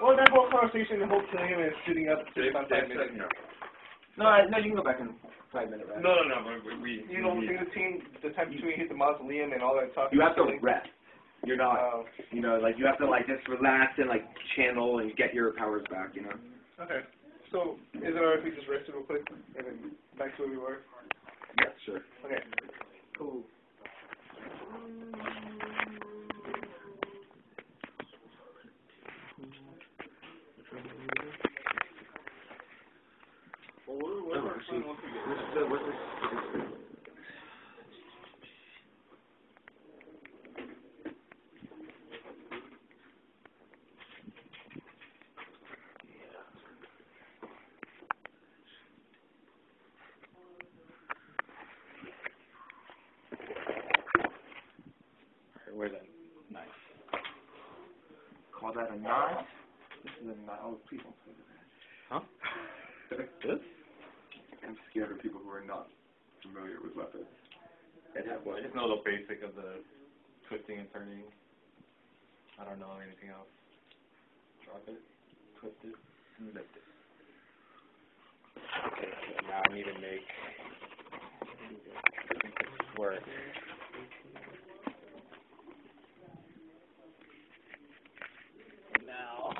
Well, that whole conversation, the whole killing him and shooting up Dave, on Dave five minutes. said no. No, I, no, you can go back in five minute rest. No, no, no, we, we. You know, we, between the team, the time between hit the mausoleum and all that talk. You have to rest. You're not, Uh, you know, like you have to like just relax and like channel and get your powers back. You know. okay. So, is it alright if we just rested real quick and then back to where we were? Yeah, sure. Okay. Cool. What, what's the, what's this? Where's that knife? Call that a knife? This is a knife. Oh, please don't play with that. Huh? This? I'm scared of people who are not familiar with weapons. I just know the basic of the twisting and turning. I don't know anything else. Drop it, twist it, and lift it. Okay, so now I need to make this work. Now.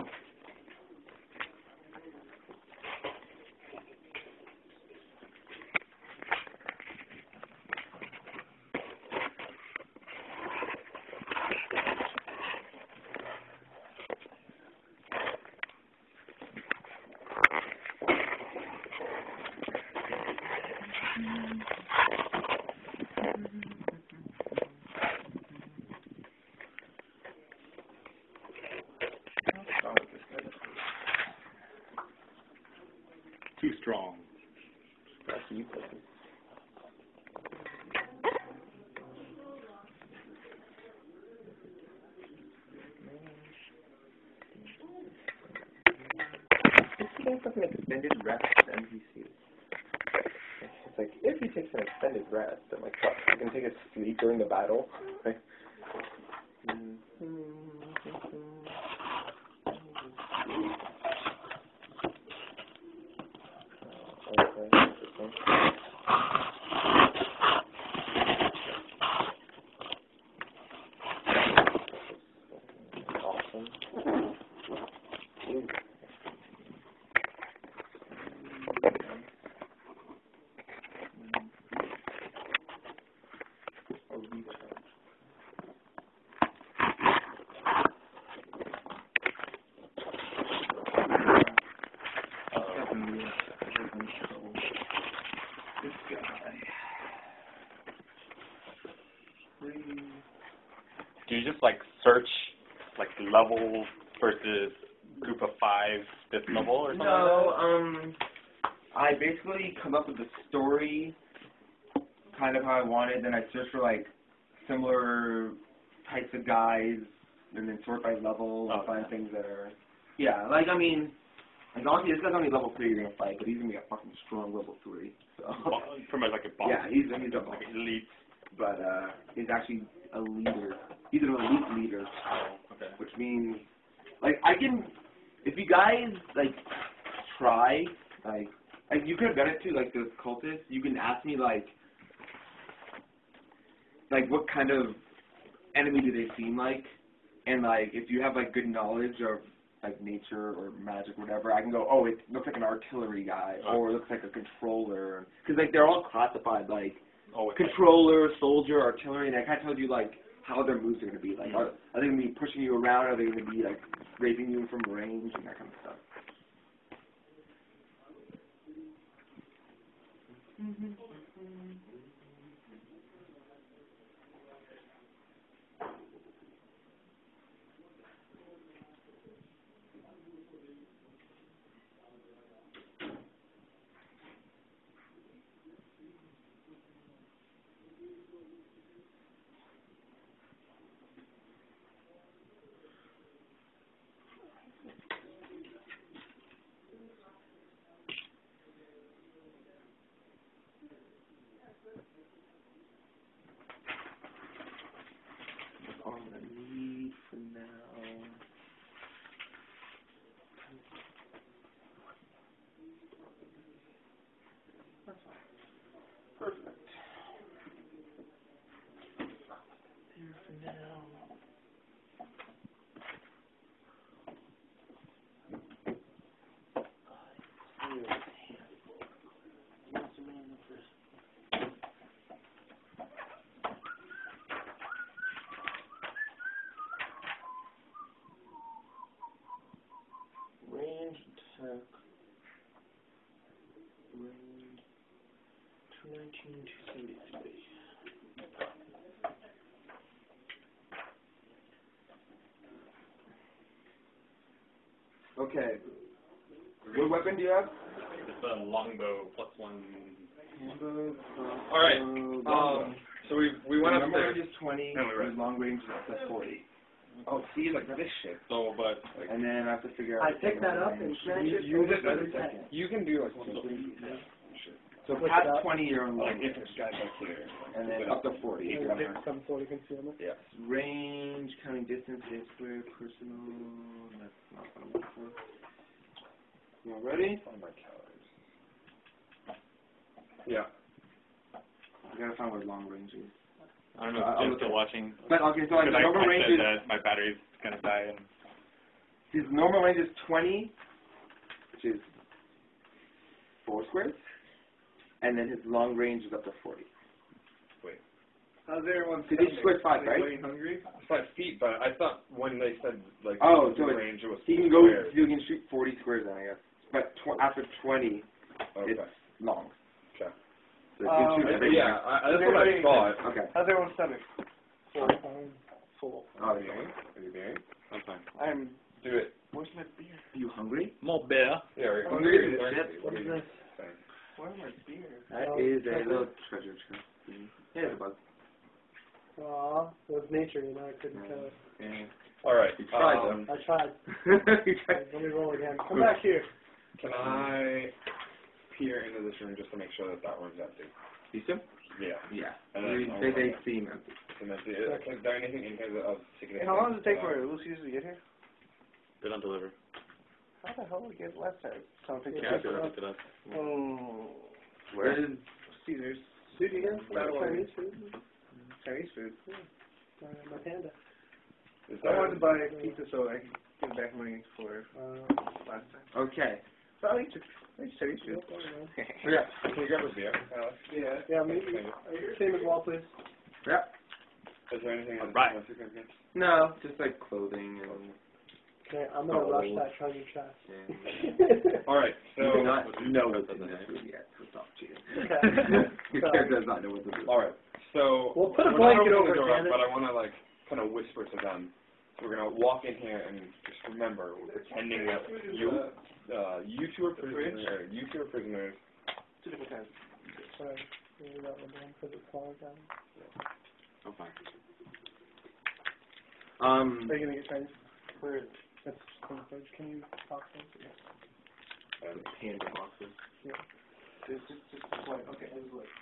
Too strong. That's you pussy. This thing like an extended rest NPC. It's like if he takes an extended rest, then like fuck, he can take a sleep during the battle. Like, mm-hmm. oh, Okay, interesting. Awesome. Ooh. Oh, recharge. Definitely, definitely show this guy. Free. Do you just like search like level versus group of five this level or something? No, um, I basically come up with a story, kind of how I want it. Then I search for like similar types of guys, and then sort by level and Oh, find yeah. things that are. Yeah, like I mean, like honestly, this guy's only level three you're gonna fight, but he's gonna be a fucking strong level three. So. Bo- From like a boss. Yeah, he's he's a like boss, elite. but uh, he's actually a leader. He's an elite leader. Which means like I can if you guys like try like like you could have done it too like the cultists you can ask me like like what kind of enemy do they seem like? And like if you have like good knowledge of like nature or magic whatever I can go oh it looks like an artillery guy uh-huh. or it looks like a controller. Because like they're all classified like Oh, controller, soldier, artillery, and I kind of told you like how their moves are going to be. Like, mm-hmm. are, are they going to be pushing you around? Are they going to be like raping you from range and that kind of stuff? Eighteen two seventy-three. Okay. What weapon do you have? It's a longbow plus one. All right, Um, so we we went up Normal there. range is 20, And we read. and long range is plus 40. Oh, see, like this shit. So, but like, And then I have to figure out. I the picked that up and range. smashed it. You over just the wait a head. second. you can do like So What's past 20, you're on like long if range. this guy's up here. And then up to 40. if you're on hard. Seven forty concealment. Yeah. Range, counting distance, is square, personal. That's not what I'm looking for. You all ready? Find my calories. Yeah. I gotta find what long range is. I don't know Uh, if I'll Jen's look still watching. But okay, so like Because I, normal I range said is that my battery's gonna die and his normal range is 20, which is four squares, and then his long range is up to 40. Wait. How's everyone Did each square five, right? Anybody hungry? Five feet, but I thought when they said like Oh, the so range it was He can go, squares. he can shoot 40 squares then, I guess. But tw- after 20, Okay. it's long. Okay. So Um, shoot I- yeah, I, that's what I thought. Okay. How's everyone's stomach? Full. Full. Oh, Are you yeah. Are you being? I'm fine. I'm. Do it. Where's my beer? Are You hungry? More bear. Yeah, are you hungry? really? Or- Shit. What is this? Where's my beer? That Oh, is a treasure. little treasure chest. Yeah, it's a bug. Aw, it was nature, you know, I couldn't kill it. Yeah. All right. You tried, um, I tried. tried. Let me roll again. Come back here. Can I peer into this room just to make sure that that room's empty? You still? Yeah. Yeah. And They, then I'll they, go they back. seem empty. And that's it. Is there anything in here that I was taking? Hey, how long does it take for Lucy's to get here? They don't deliver. How the hell did we get it last? Something. Yeah, I picked it up. Oh. Where is Caesar's. Dude, you guys That like one. Chinese food? Chinese food. Uh, my panda. Is I that, wanted to buy pizza so I could give back money for Uh, last time. Okay. So I'll eat, I'll Chinese food. Yeah. can you grab a beer, Alex? Yeah. yeah, maybe. Same as well, please. Yep. Is there anything else? Right. else you can get? No, just like clothing and. Okay, I'm gonna Oh. rush that treasure chest. and All right. So. you do not know That's what's in the this name. food yet, so stop cheating. Okay. Your character does not know what to do. All right. So. We'll put a we're not blanket over the door, but I want to like kind of whisper to them. So we're gonna walk in here and just remember, we're pretending that you, uh, you two are prisoners. Or you two are prisoners. Two different times. Sorry. Maybe that one down because it's smaller down. I'm fine. Um, Are you gonna get Chinese? Where is it? That's in the. Can you talk to them? Um, panda boxes. Just, just, just wait. Okay, I was like.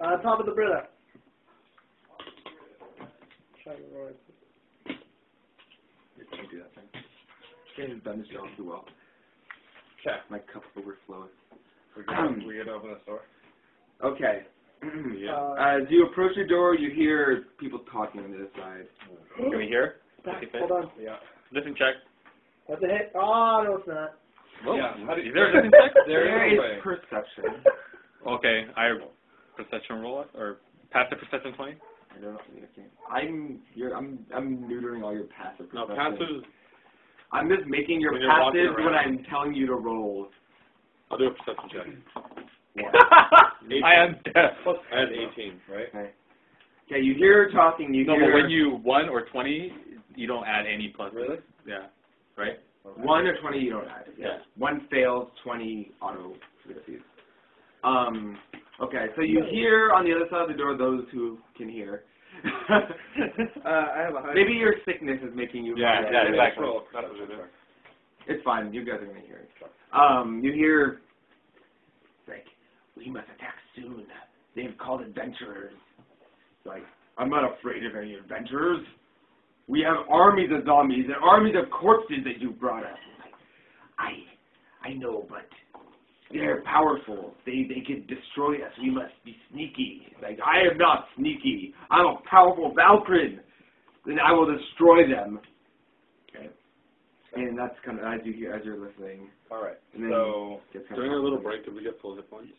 On top of the Brita. Try to roll it. You can't do that thing. You guys have done this job too well. Okay. My cup overflows. We gonna, we gonna open this door. Okay. Uh, As you approach the door, you hear people talking on the other side. Can we hear? Back. Okay. Hold on. Yeah. Listen check. That's a hit. Oh, no, it's not. Whoa. Yeah, how do you- Is there a listen check? There There is is way. perception. Okay, I perception roll it or pass the perception twenty. I don't know. Okay. I'm you're I'm I'm neutering all your passive No, perception. passive. I'm just making your When passive when. I'm telling you to roll. I'll do a perception check. I am deaf. I had 18, right? Okay, you hear her talking. You No, hear but when you one or twenty, you don't add any plus. Really? Yeah. Right. one or twenty, you don't add. Yeah. One fails, twenty auto succeeds. Um. Okay, so you hear on the other side of the door those who can hear. Uh, I have a high. Maybe your sickness is making you. Yeah, yeah, exactly. Roll a perception. It's fine. You guys are gonna hear it. Um, you hear like, we must attack soon. They've called adventurers. Like, I'm not afraid of any adventurers. We have armies of zombies and armies of corpses that you brought us. I, I know, but they're powerful. They they can destroy us. We must be sneaky. Like, I am not sneaky. I'm a powerful Valkyrin. Then I will destroy them. Okay. And that's kind of as you hear as you're listening. All right. And then So During of our little break, did we get full hit points?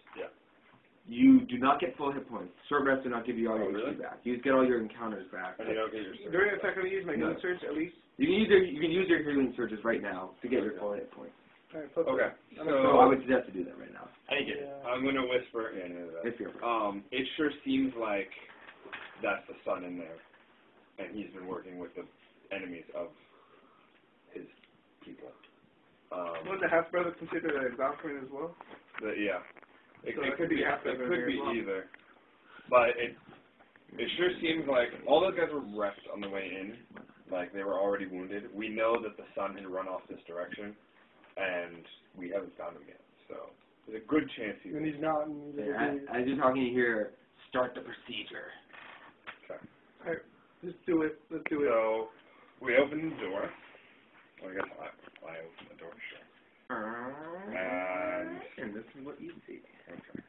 You do not get full hit points. Short rests do not give you all Oh, your really? HP back. You just get all your encounters back. and you don't get your. During the attack, I'm gonna use my No. healing surge at least. You can use your you can use your healing surges right now to get your full hit points. Alright, Okay, it. So I would suggest to do that right now. I think it. Yeah. I'm gonna whisper in into that. If you're Um, it sure seems like that's the son in there, and he's been working with the enemies of his people. Um, Wouldn't the half brother consider a Valkyrie as well? the, yeah, it, So it it could could be be, it could be well. either, but it it sure seems like all those guys were wrecked on the way in, like they were already wounded. We know that the sun had run off this direction, and we haven't found him yet. So there's a good chance he's. And he's not, and he's Yeah, as you're talking, you hear, start the procedure. Okay. All right, let's do it. Let's do it. So we open the door. Well, I guess I, I open the door, sure. Uh, and And this is what you see. Okay.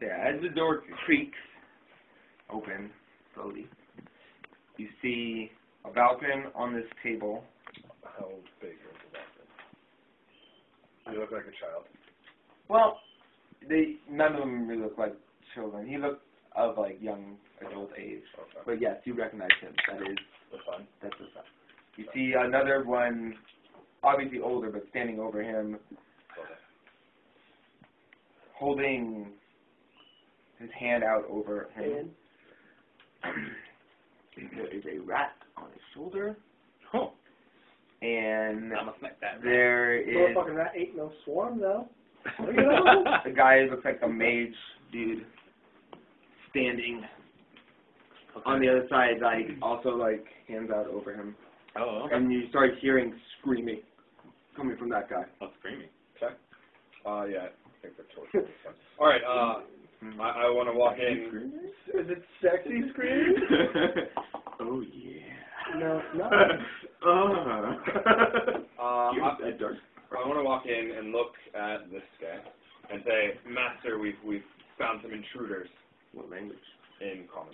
Yeah, as the door creaks open slowly, you see a Valken on this table. How big is the Valkyrie? You look like a child. Well, they none of them really look like children. He looked of like young adult age. Okay. But yes, you recognize him. That is The son. that's the son. You see another one, obviously older, but standing over him, holding his hand out over him. there is a rat on his shoulder, Oh, and I'm gonna smack that. there is Motherfucking rat ain't no swarm though. Look at that. a guy looks like a mage dude standing on the other side, like also like hands out over him, Oh, okay. and you start hearing screaming coming from that guy. Oh, screaming. Okay. Uh, yeah, I think that's what. All right. Uh, I, I want to walk in. Is it sexy screaming? oh yeah. No, not. uh. Uh, I. I want to walk in and look at this guy and say, Master, we've we've found some intruders What language? in common.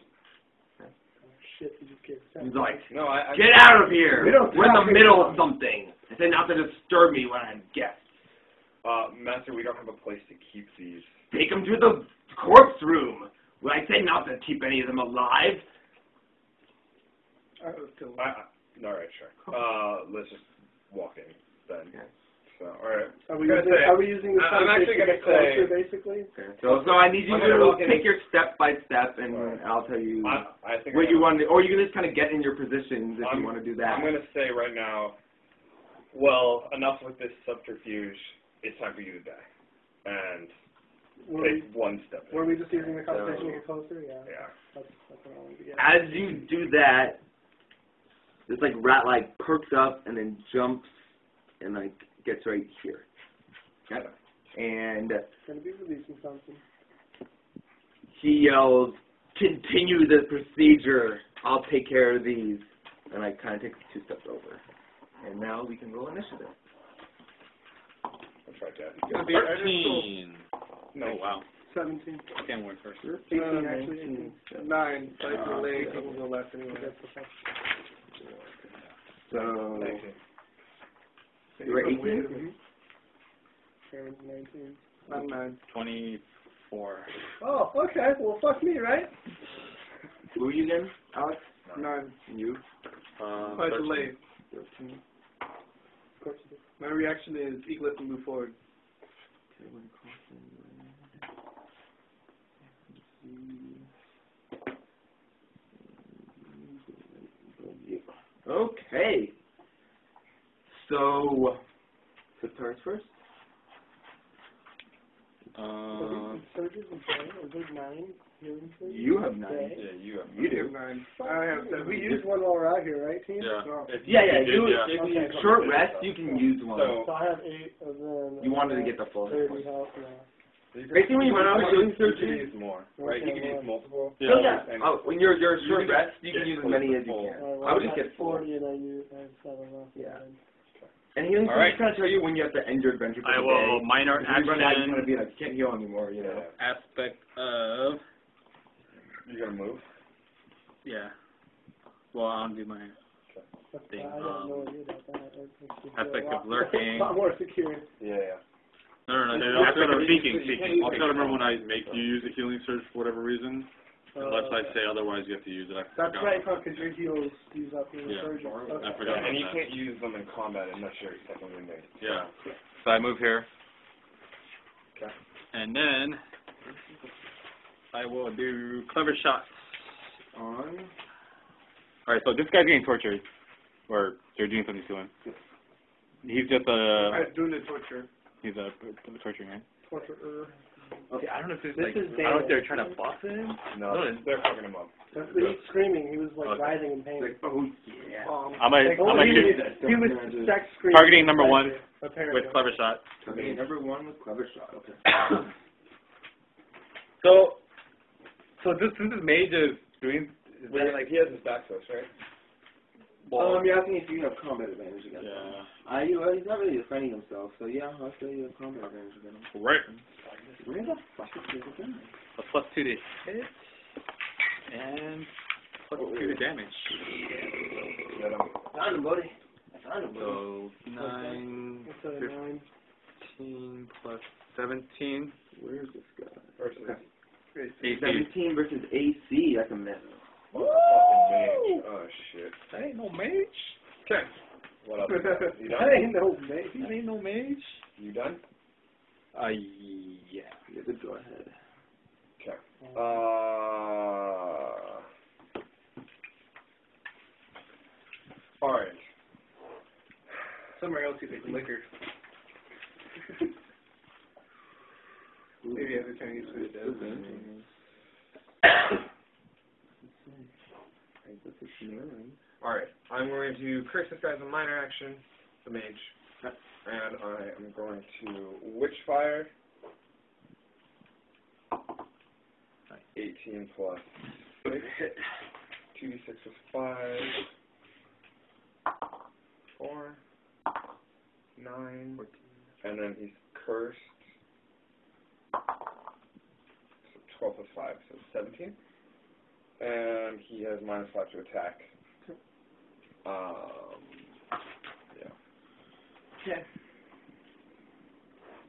Shit, you just get He's like, No, I. I get out of here. We don't We're in the middle of something. I said not to disturb me when I'm guests. Uh, Master, we don't have a place to keep these. Take them to the corpse room. Well, I said not to keep any of them alive. Alright, let's kill him. I, I, all right, sure. Uh, let's just walk in then. Okay. So, all right. Are we I'm using, gonna say- are we using this I- I'm actually to gonna get closer, say- basically? Okay. So, so I need you gonna walk to in take your step by step, and Alright. I'll tell you I, I think what I'm you gonna- want, to, or you can just kind of get in your positions if I'm- you want to do that. I'm going to say right now, well, enough with this subterfuge. It's time for you to die. And Were we, take one step. were we just using the So- conversation to get closer? Yeah. Yeah. That's, that's what I wanted to get. As you do that, this like rat like perks up and then jumps and like gets right here. Okay. And Gonna be releasing something. he yells, "Continue the procedure. I'll take care of these." And I kind of take two steps over. And now we can roll initiative. That's right, Dad. Gonna be- I just Thirteen. No. Oh wow. Seventeen. Ken went first. Eighteen, Uh, actually. Eighteen. Nine. So I can lay a Uh, couple go left anyway. That's the. So Nineteen. you were 18. Karen's nineteen. I'm nine. Twenty-four. Oh, okay. Well, fuck me, right? Who are you again, Alex? Nine. And you? Um, So I thirteen. Delay. Thirteen. Of course you did. My reaction is equal and move forward. Okay. So, September first. Um, Surges and Jay, is there nine healing surges? You have nine. Yeah, you have. You do. Nine. I have you. seven. We used one while we're out here, right, team? yeah. No. If Yeah, yeah. you You, did, yeah. If you Okay. use short rest, like you can use one. So- So I have eight of them. you wanted to get the full. Thirty health now. Basically, when you run out of healing you can surgery, use more, right? You can use multiple. Yeah. Oh, yeah. Oh, when you're you're short can rest, you can use as many as you can. Alright, I would just get full. forty and I use I have seven left. Yeah. And healing All surgery right. kind of tell you when you have to end your adventure for I the will day. minor If you run out, you're action gonna be like, can't heal anymore, you know. Aspect of You're gonna move. yeah. Well, I'll do my That's, Thing, I have no um, idea about that. It- it's just aspect of lurking. A lot more secure. Yeah, yeah. no no no, You no have to aspect of remember- speaking you can't Also, gotta remember when I make you use a healing surge for whatever reason, Unless I say otherwise, you have to use it. I That's forgot. right, because your heals use up your Yeah. surgery. I Okay. forgot Yeah, about and you that. can't use them in combat unless you're second wounded. Yeah. So I move here. Okay. And then I will do clever shots. On. All right. So this guy's getting tortured, or they're doing something to him. He's just a I'm doing the torture. he's a torturing man. Torturer. Okay, I don't know if it's This like, is I don't know if they're trying to buff him. No, No, they're fucking him up. That's what he's screaming. He was like Okay. writhing in pain. Like, oh yeah. Um, I'm gonna like, I'm oh, gonna he, shoot he was sex screaming. Targeting number one Apparently. with clever shot. Okay, number one with clever shot. Okay. So so this this is mage is doing is Wait, that like he has his back switch, right? Um, you're asking if you have combat advantage against him. yeah. Uh, you, uh, he's not really defending himself, so yeah, I'll say you have combat advantage against him. Right. Where the fuck is his advantage? A plus two to hit and plus two to damage. Let him. Found him, buddy. I found him, buddy. So nine nine. fifteen plus seventeen. Where's this guy? Versus. AC. 17 versus AC. That's a miss. Oh, mage. Oh shit. That ain't no mage. Okay. What up? You That done? ain't no mate. That ain't no mage. You done? Uh yeah. You could go ahead. Okay. Uh. Alright. Somewhere else you take liquor. Maybe every time you Chinese food does. Alright. I'm going to curse this guy as a minor action, the mage. And I am going to witch fire. 18 plus 6. 2d6 plus 5. 4. 9. And then he's cursed. So 12 plus 5, so 17. And he has minus 5 to attack. Um, yeah. Okay.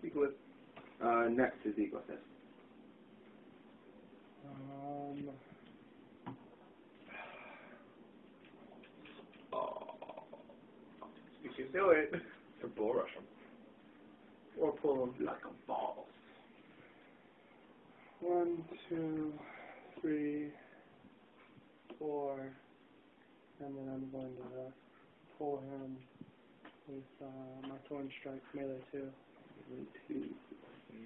Equal Uh, next is Eagle Fist. Um, You can do it. To bull rush him. or pull him. Like a ball. One, two, three, four, and then I'm going to uh, pull him with uh, my thorn strike melee too. Two.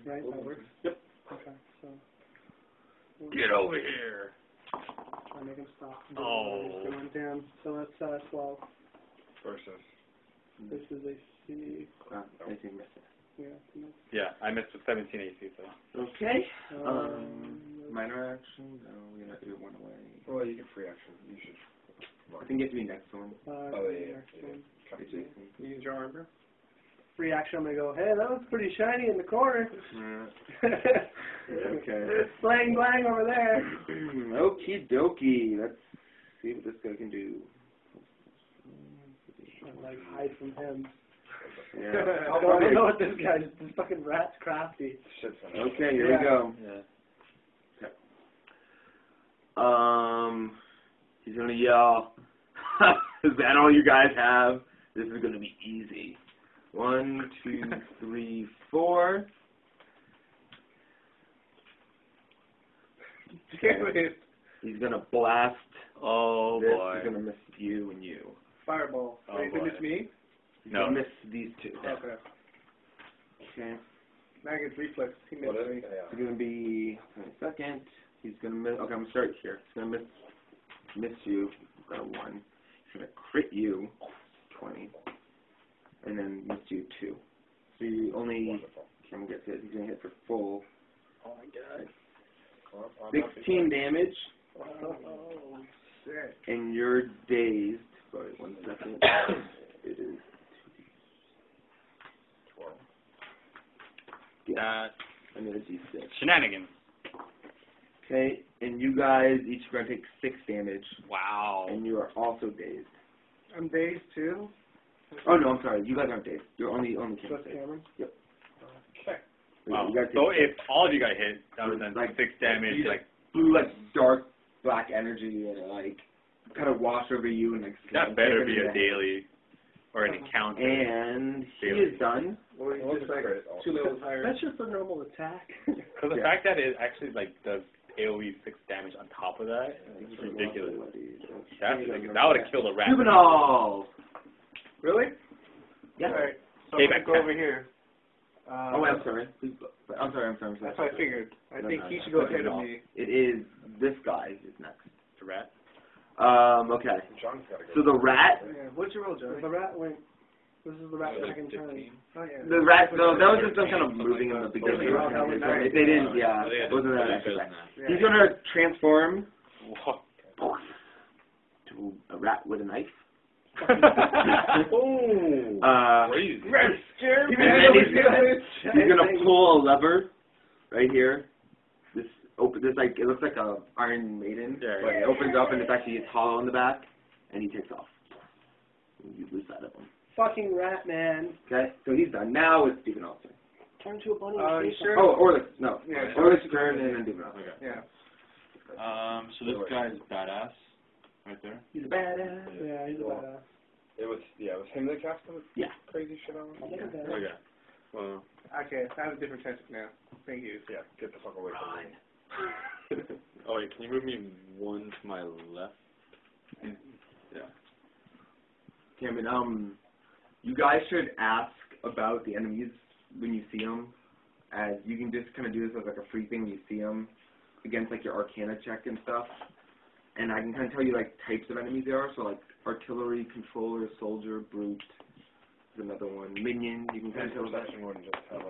Right, that works. Yep. Okay, so Get over here. try to make him stop. Oh. He's going down. So that's uh, twelve. Versus. This is a C. Uh, anything missing. Yeah. no. Yeah, I missed with seventeen AC, so Okay. Um, Um, minor action? No, we have to do it one away. Well, you can free action. You should. I think you have to be next one. uh, Oh, yeah, next yeah. one. Okay, Jason. Use your armor. Free action. I'm gonna go. Hey, that looks pretty shiny in the corner. Okay. Blang blang over there. Okie dokie. Let's see what this guy can do. I'm like hide from him. Yeah. I don't, know what this guy's. This fucking rat's crafty. Okay, here Yeah. we go. yeah. Um, he's gonna yell, "Is that all you guys have? This is gonna be easy." One, two, three, four. Damn it. He's gonna blast. Oh this. boy. He's gonna miss you and you. Fireball. Oh, Wait, boy. is it me? He's No. gonna miss these two. Okay. Okay. Now I get reflex. He missed What is me. it? Yeah. It's gonna be wait second. He's gonna miss. Okay, I'm gonna start here. He's gonna miss miss you. Got a one. He's gonna crit you, twenty, and then miss you two. So you only Wonderful. Kim gets hit. He's gonna hit for full. Oh my god. Well, I'm happy Sixteen damage, Oh, shit. and you're dazed. Sorry, one second. it is Twelve. That I'm gonna d6. shenanigans. Okay, and you guys each are gonna take six damage, Wow. and you are also dazed. I'm dazed too. Oh no, I'm sorry. You guys aren't dazed. You're only only Kim. Just Cameron. Yep. Okay. Wow. You guys take So if all of you got hit, that would then Like- six damage, you like blue like dark black energy and like kind of wash over you and like. That better take be a everything daily or an encounter. And he Daily. is done. Or It you just like great at all. two levels higher. That's just a normal attack. Because the Yeah. fact that it actually like does AOE six damage on top of that is ridiculous. That's ridiculous. That would have killed a rat. Juvenile. Really? Yeah. Alright. So Hey, I'm gonna back go over here. Uh, Oh, wait, I'm sorry. Please, I'm sorry. I'm sorry. I'm sorry. That's what I figured. I No, think no, he no. should go ahead of me. It is this guy is next. The rat. Um. Okay. John's gotta go. So the rat. Yeah. What'd you roll, the rat went. This is the rat second turn. 15. Oh yeah. The rat. No, that was just them kind of moving in the beginning. That was nice. They didn't. Yeah. I think I It wasn't that better extra. than that. Yeah. He's gonna transform Whoa. to a rat with a knife. Oh. Uh, Crazy. Jeremy. And he's, he's gonna pull a lever right here. This open. This like it looks like a Iron Maiden, Yeah, but yeah. it opens up and it's actually it's hollow in the back, and he takes off. You lose sight of him. Fucking rat man. Okay, so he's done. Now it's Stephen Olsen. Turn to a bunny. Uh, and you chase sure? Oh, Orlick. No. Yeah. Orlick's turn and then Stephen Olsen. Okay. Yeah. Um, so this guy's badass, right there. He's a badass. Yeah, he's a Well, badass. It was yeah, it was him that cast the Yeah. crazy shit on him. Look at that. Okay. Well, Okay, I have a different tactic now. Thank you. Yeah, get the fuck away from me. oh wait, can you move me one to my left? Yeah. Cameron, um, you guys should ask about the enemies when you see them, as you can just kind of do this as like a free thing. when You see them against like your Arcana check and stuff, and I can kind of tell you like types of enemies they are. So like artillery, controller, soldier, brute. Is another one. Minion. You can kind of tell that. Perception wouldn't just tell us.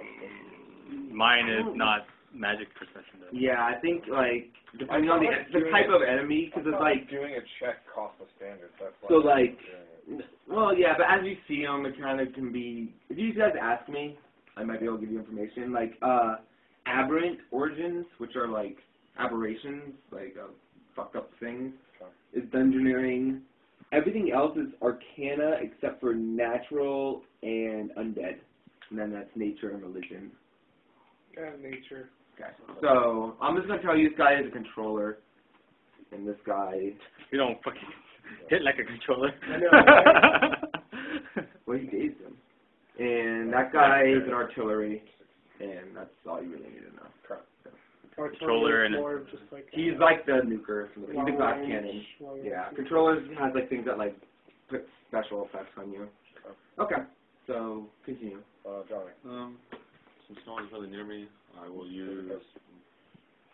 Mine is not magic perception though. Yeah, I think like depending on the the type of enemy, because it's like doing a check cost the standard. That's why So, like. Well, yeah, but as you see them, it kind of can be. If you guys ask me, I might be able to give you information. Like uh, aberrant origins, which are like aberrations, like uh, fucked up things, is dungeoneering. Everything else is arcana except for natural and undead, and then that's nature and religion. God, nature. Okay. So I'm just gonna tell you this guy is a controller, and this guy, You don't fucking hit like a controller. I know, well, he dazed him, and that guy is an artillery, and that's all you really need to know. Controller and- just like He's like the nuker, he's the long glass cannon. long Yeah, range. controllers has like things that like put special effects on you. Okay, so continue. Uh, Johnny. Um, since no one's really near me, I will use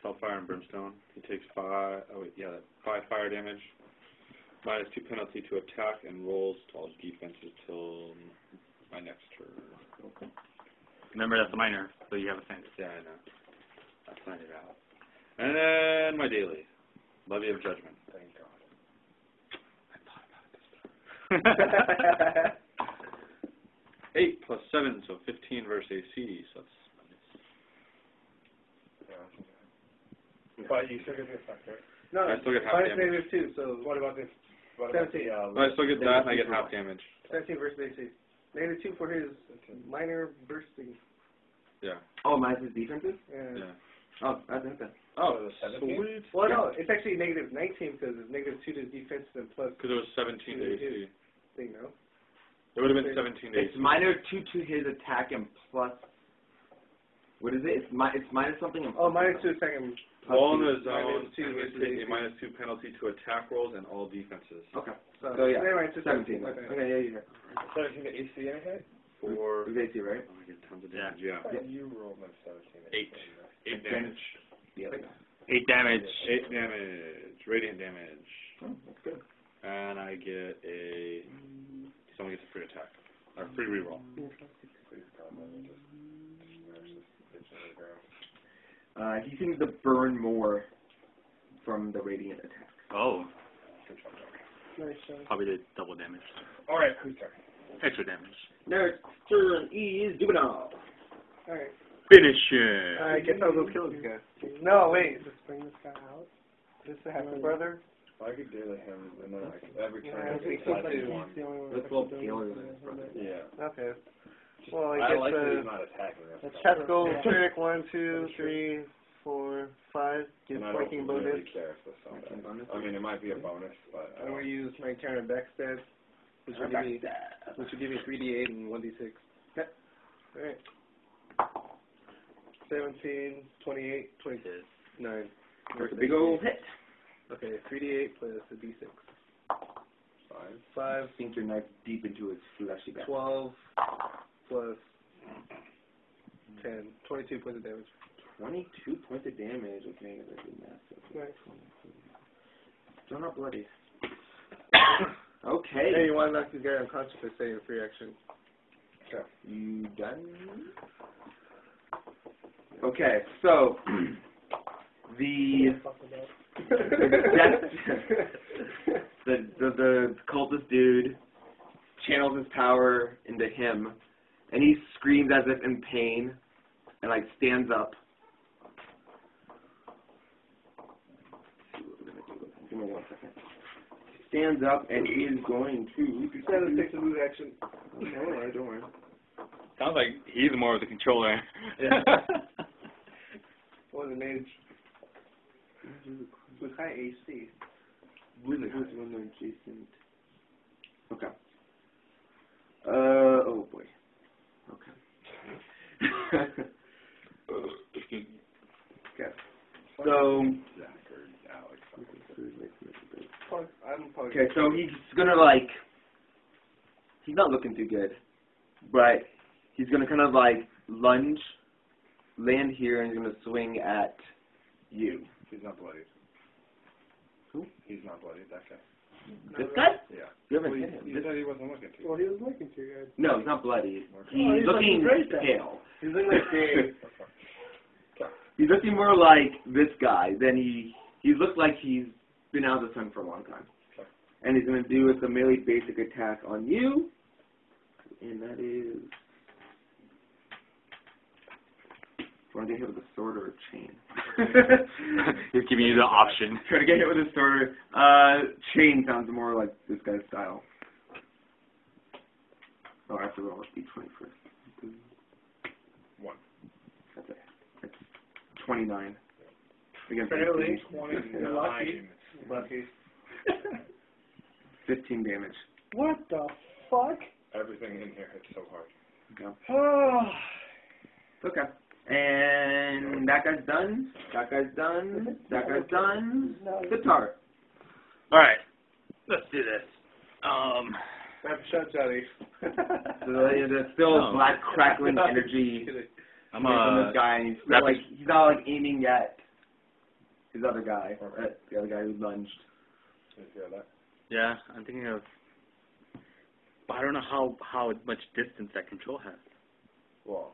Hellfire and Brimstone. He takes five, oh wait, yeah, five fire damage, minus two penalty to attack, and rolls to all defenses till my next turn. Remember that's a minor, so you have a sense. Yeah, I know. I signed it out. And then my daily, Levy of Judgment. Thank God. I thought about this. Eight plus seven, so fifteen versus AC. So that's Yeah. But you still get the effect, right? No, I still get half minus damage. negative two, so What about this? What Seventeen. uh, Well, I still get that, and I get half damage. 17 versus AC. Negative two for his minor bursting. Yeah, Oh, minus his defenses? Yeah. yeah. Oh, that's it. Oh, the 17? sweet. Well, no, it's actually negative 19 because it's negative two to defense and plus Because it was 17 to AC. thing, no? It would have been 17 to It's AC. minus two to his attack and plus. What is it? It's mi- It's minus something and Oh, plus minus something. two second. Plus While in two. the zone, Minus two you versus take a minus two penalty to attack rolls and all defenses. Okay. So, So yeah, never mind, it's just 17. 17. Okay, Okay. yeah, yeah. 17 to AC and a hit? For It was AC, right? oh, I get tons of Yeah. damage. Yeah. I thought You rolled my 17. Eight. Eight damage. Yeah. Eight damage. Eight damage. Radiant damage. Oh, that's good. And I get a. Someone gets a free attack or free reroll. Please God, let me just smash this bitch on the ground. Uh, he seems to burn more from the radiant attack. Oh, Good job, Johnny. Nice, probably did double damage. All right, who's turn? Extra damage. Next turn is Juvenile. Alright. Finish it. I guess I'll go kill this guy. No, wait. Just bring this guy out. This is the half brother. I could daily him, and then like every Yeah, turn I I think could so slide too. in one. He's the only one Let's go can do Taylor it. than his brother. Yeah. Okay. Well, I I guess like that uh, he's not attacking. That's That's fine. tactical Yeah. trick. One, two, three, four, five. Give And I flanking don't bonus. really care if this on Flanking bonus? I mean, it might be a bonus, but I I'm gonna use my counter backstab, which will give me which will give me three D eight and one D six. Okay. Alright. 17, 28, 29. That's a big old hit. Okay, three D eight plus a D six. Five. Five, Sink your knife deep into its fleshy back. twelve plus ten. Twenty-two points of damage. 22 points of damage. Okay, that's a massive. Nice. Still not bloody. Hey, Okay. you want to knock this guy unconscious by saying free action? You done? Okay, so the the the the cultist dude channels his power into him, and he screams as if in pain, and like stands up. Give me one second. Stands up and he is going to. Instead of takes a move action. Don't worry, don't worry. Sounds like he's more of the controller. Yeah. Or the mage with high AC. Really good one adjacent. Okay. Uh oh boy. Okay. okay. So Zach or Alex. Probably- I'm probably okay, so he's gonna like he's not looking too good. But he's gonna kind of like lunge, land here and he's gonna swing at you. He's not bloodied. Who? He's not bloodied, that guy. This guy? Yeah. You haven't Well, hit you, him. you This- said he wasn't looking to. Well, he was looking to you. no, he's not bloody. He's Oh, he's looking looking great then. pale. He's looking like Dave. He's looking more like this guy than he. He looks like he's been out of the sun for a long time. Okay. And he's gonna do with a melee basic attack on you, and that is. Want to get hit with a sword or a chain? he's giving you the option. Try to get hit with a sword. Uh, chain sounds more like this guy's style. Oh, I have to roll a d20 first. One. That's it. That's 29. Against Fairly. 18. You're lucky. Lucky. 15 damage. What the fuck? Everything in here hits so hard. Oh. Okay. And that guy's done. That guy's done. That guy's done. Guitar. All right, let's do this. Um, I'm shot, Johnny. There's still No. black crackling energy I'm coming from uh, this guy, and he's still like he's not like aiming at his other guy, or at the other guy who lunged. Did you hear that? yeah, I'm thinking of. But I don't know how how much distance that control has. Well,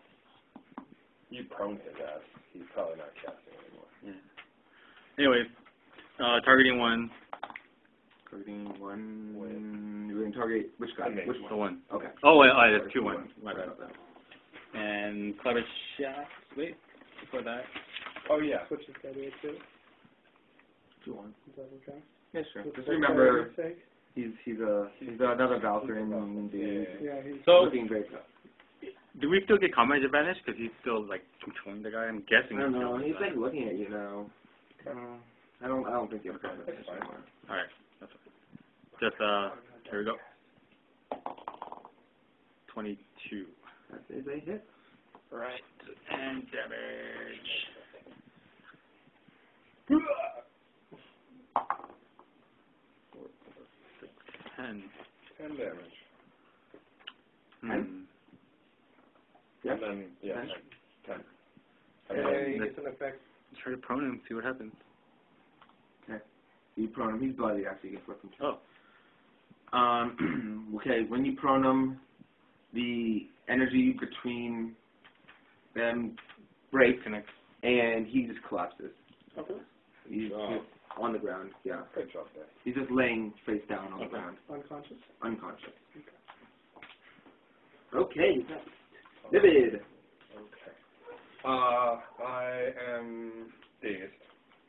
you prone his ass. He's probably not casting anymore. Yeah. Anyways, uh, targeting one, Targeting one. You're going to target which guy? The main Which the one? one. Okay. Oh wait, oh, that's two One. one. My bad. about that. And clever shot. Wait, before that. Oh yeah. Switch this guy to a two. Two one. Is that okay? Yeah, sure. With Just the remember, dexterity sake? he's he's a he's another Valkyrian dude. Yeah, he's. So, looking great. Do we still get combat advantage because he's still like controlling the guy? I'm I guessing. don't he's know. He's like like looking at you now. Uh, I don't. I don't think you have a comment That's fine. anymore. All right, that's fine. Just uh, here we go. Twenty-two. That is a hit. Right, and damage. Four, four, six, ten. Ten damage. Hmm. Yeah. And then yeah, Ten. ten. ten. And Yeah, then he gets an effect. Try to prone him, see what happens. Okay. You prone him. He's bloody. Actually, gets left him. Oh. Um. okay. When you prone him, the energy between them breaks, Connect. and he just collapses. Okay. He's Oh. just on the ground. Yeah. good job there. He's just laying face down on the Okay. ground, Unconscious. unconscious. Okay. Vivid. Okay. Uh, I am dazed,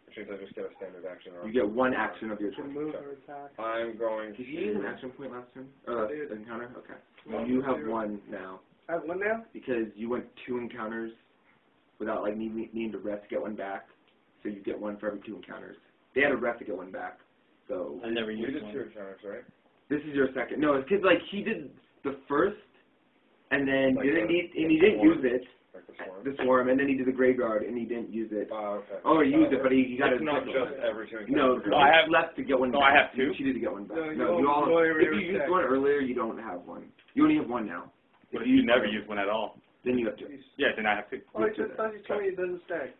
which means I just get a standard action. Or You get one action of your To turn. move or attack. I'm going Did to. you use an action point last turn? Uh, I encounter? Okay. Well, you have one now I have one now? because you went two encounters without like needing, needing to rest to get one back. so you get one for every two encounters. They had a rest to get one back. So I never We used did one. two encounters, right? this is your second. No, it's because like he did the first, and then Like didn't the- need and he didn't swarm. use it, Like the swarm. the swarm, and then he did the graveyard and he didn't use it. Oh, okay. Oh, he used it, but he, he got It's it. not just every two No, encounters. no, I have- left to get one no, back. I have You two. cheated to get one back. No, you No, all- you all. you only If you ever used check. one earlier, you don't have one. You only have one now. What If if you never use one at all? Then you have two. Yeah, then I have to. Oh, I just thought you told me it doesn't stack.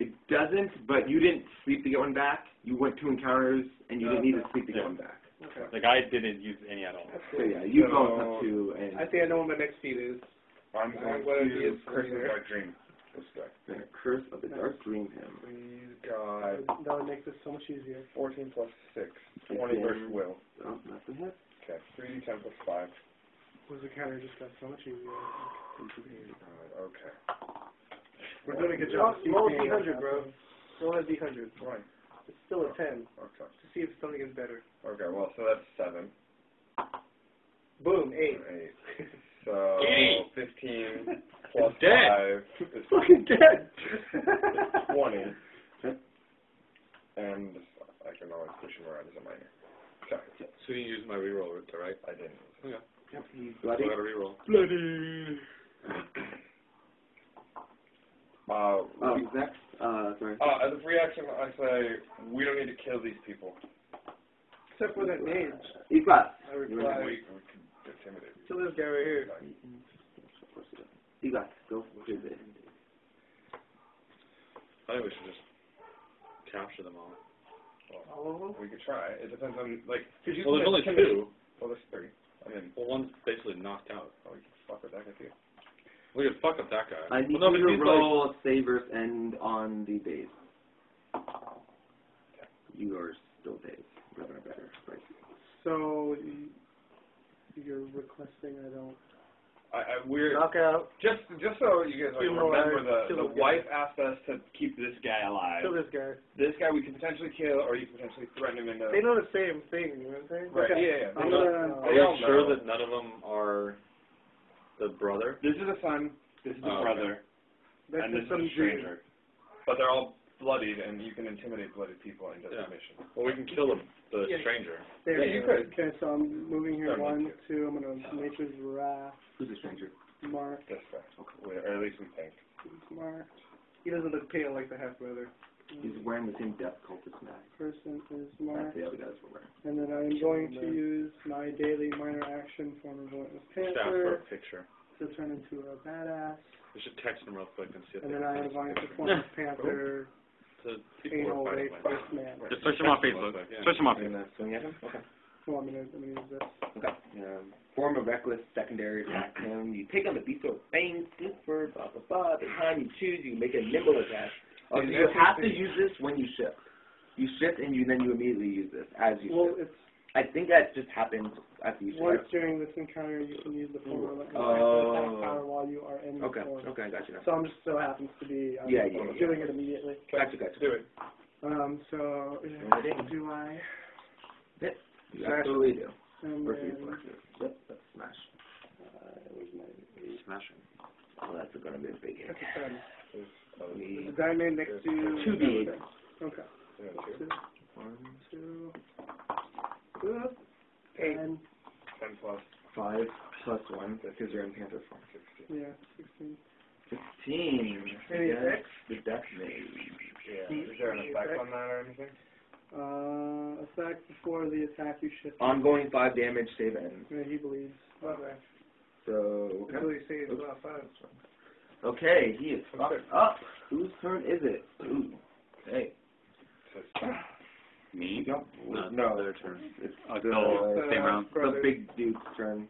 It doesn't, but you didn't sleep to get one back. You went two encounters, and you didn't need to sleep to get one back. Okay. Like I didn't use any at all. So yeah, you So- both have two, and I think I know what my next feat is. I'm going what it to is Curse of the Dark Dream. This guy. then a curse of the dark dream him. Please, That God. that would make this so much easier. 14 plus 6. 20 versus will. Oh, that's a hit. Okay. 3d10 plus 5. Was the counter just got so much easier. God, okay. We're doing a good job. Roll a D100, bro. Roll a D100. Why? It's still a 10 Okay. to see if something is better. Okay, well, so that's 7. Boom, 8. 8. So, Eight. 15 plus dead. 5 is Fucking dead. 20. And I can always push him around as a minor. Sorry. So you use my reroll, right? I didn't. Yep, he's So I bloody. got a reroll. Bloody. Uh, Oh, we- next? Uh, sorry. uh, as a free action, I say we don't need to kill these people. Except for their names. He's got. I We, we, reply. we can intimidate. Kill this guy right here. He got. Go for it. I think we should just capture them all. All of them? We could try. It depends on like. Could you Well, there's only two. Well, there's three. I mean, Well, one's basically knocked out. oh, we can fuck with that guy too. We could fuck up that guy. I need well, no, you but to he's like, roll savers end on the days. You are still days. Eleven or better. Right. So, you're requesting I don't I, I we're knock out, just just so you guys like, remember the the wife asked us to keep this guy alive. kill this guy. This guy we can potentially kill, or you can potentially threaten him into. They know the same thing, you know what I'm saying? Right. Okay. Yeah. yeah. I'm They know- gonna, Are They we all sure know. that none of them are the brother? This is a son. This is a Oh, brother, that's and this is a dude. stranger. But they're all bloodied, and you can intimidate bloodied people into Yeah. submission. Well, we can kill the, the Yeah. stranger. There Yeah, you could. Okay, so I'm moving here. Don't One, two. I'm gonna Nature's Wrath Who's the stranger? mark. This guy. Or at least we think. Mark. He doesn't look pale like the half brother. He's wearing the same death cultist mask. Person is That's the other guys were wearing. And then I'm going to use my daily minor action form of Relentless Just ask for a Panther picture. to turn into a badass. We should text them real quick and see if And they then I can am going to picture. form of Panther, The people anal we're rape fighting first man. Just search him on Facebook. Yeah. Search him on You're Facebook. gonna swing at him? Okay. So I'm gonna, I'm gonna use this. Okay. Um, form a reckless secondary attack him. You take on the beast of bang, scoop for blah blah blah. The time you choose, you make a nimble attack. Oh, so you have to use this when you shift. You shift and you then you immediately use this as you Well, shift. it's I think that just happens after you once during this encounter you can use the form of Relentless Oh. attack power while you are in the Okay. form. Okay, I got you now. So I'm just so happens to be um, Yeah, yeah, yeah. doing it immediately. Gotcha, gotcha. Do it. Um, so Ready? do I? You absolutely do. And Versus then, reflexes. Yep, that's smash. uh, where's my Smashing. Oh, that's gonna be a big hit. that's a ten. There's, Is We the diamond next to Two D eight. Okay. yeah, two. Two, one, two, two, Eight. and Ten plus five plus one because you're in panther form. sixteen. yeah, sixteen. Fifteen. Any Yes, effects? The death mage. Yeah. Is there an effect on that or anything? Uh, effect before the attack you shift. Ongoing five damage save ends. Yeah, he bleeds. Okay. So I really say it's about five. Okay, he is fucked up. Whose turn is it? Ooh. Hey. Me? No, No, no, their turn. It's Oh, the, oh, same round. the big dude's turn.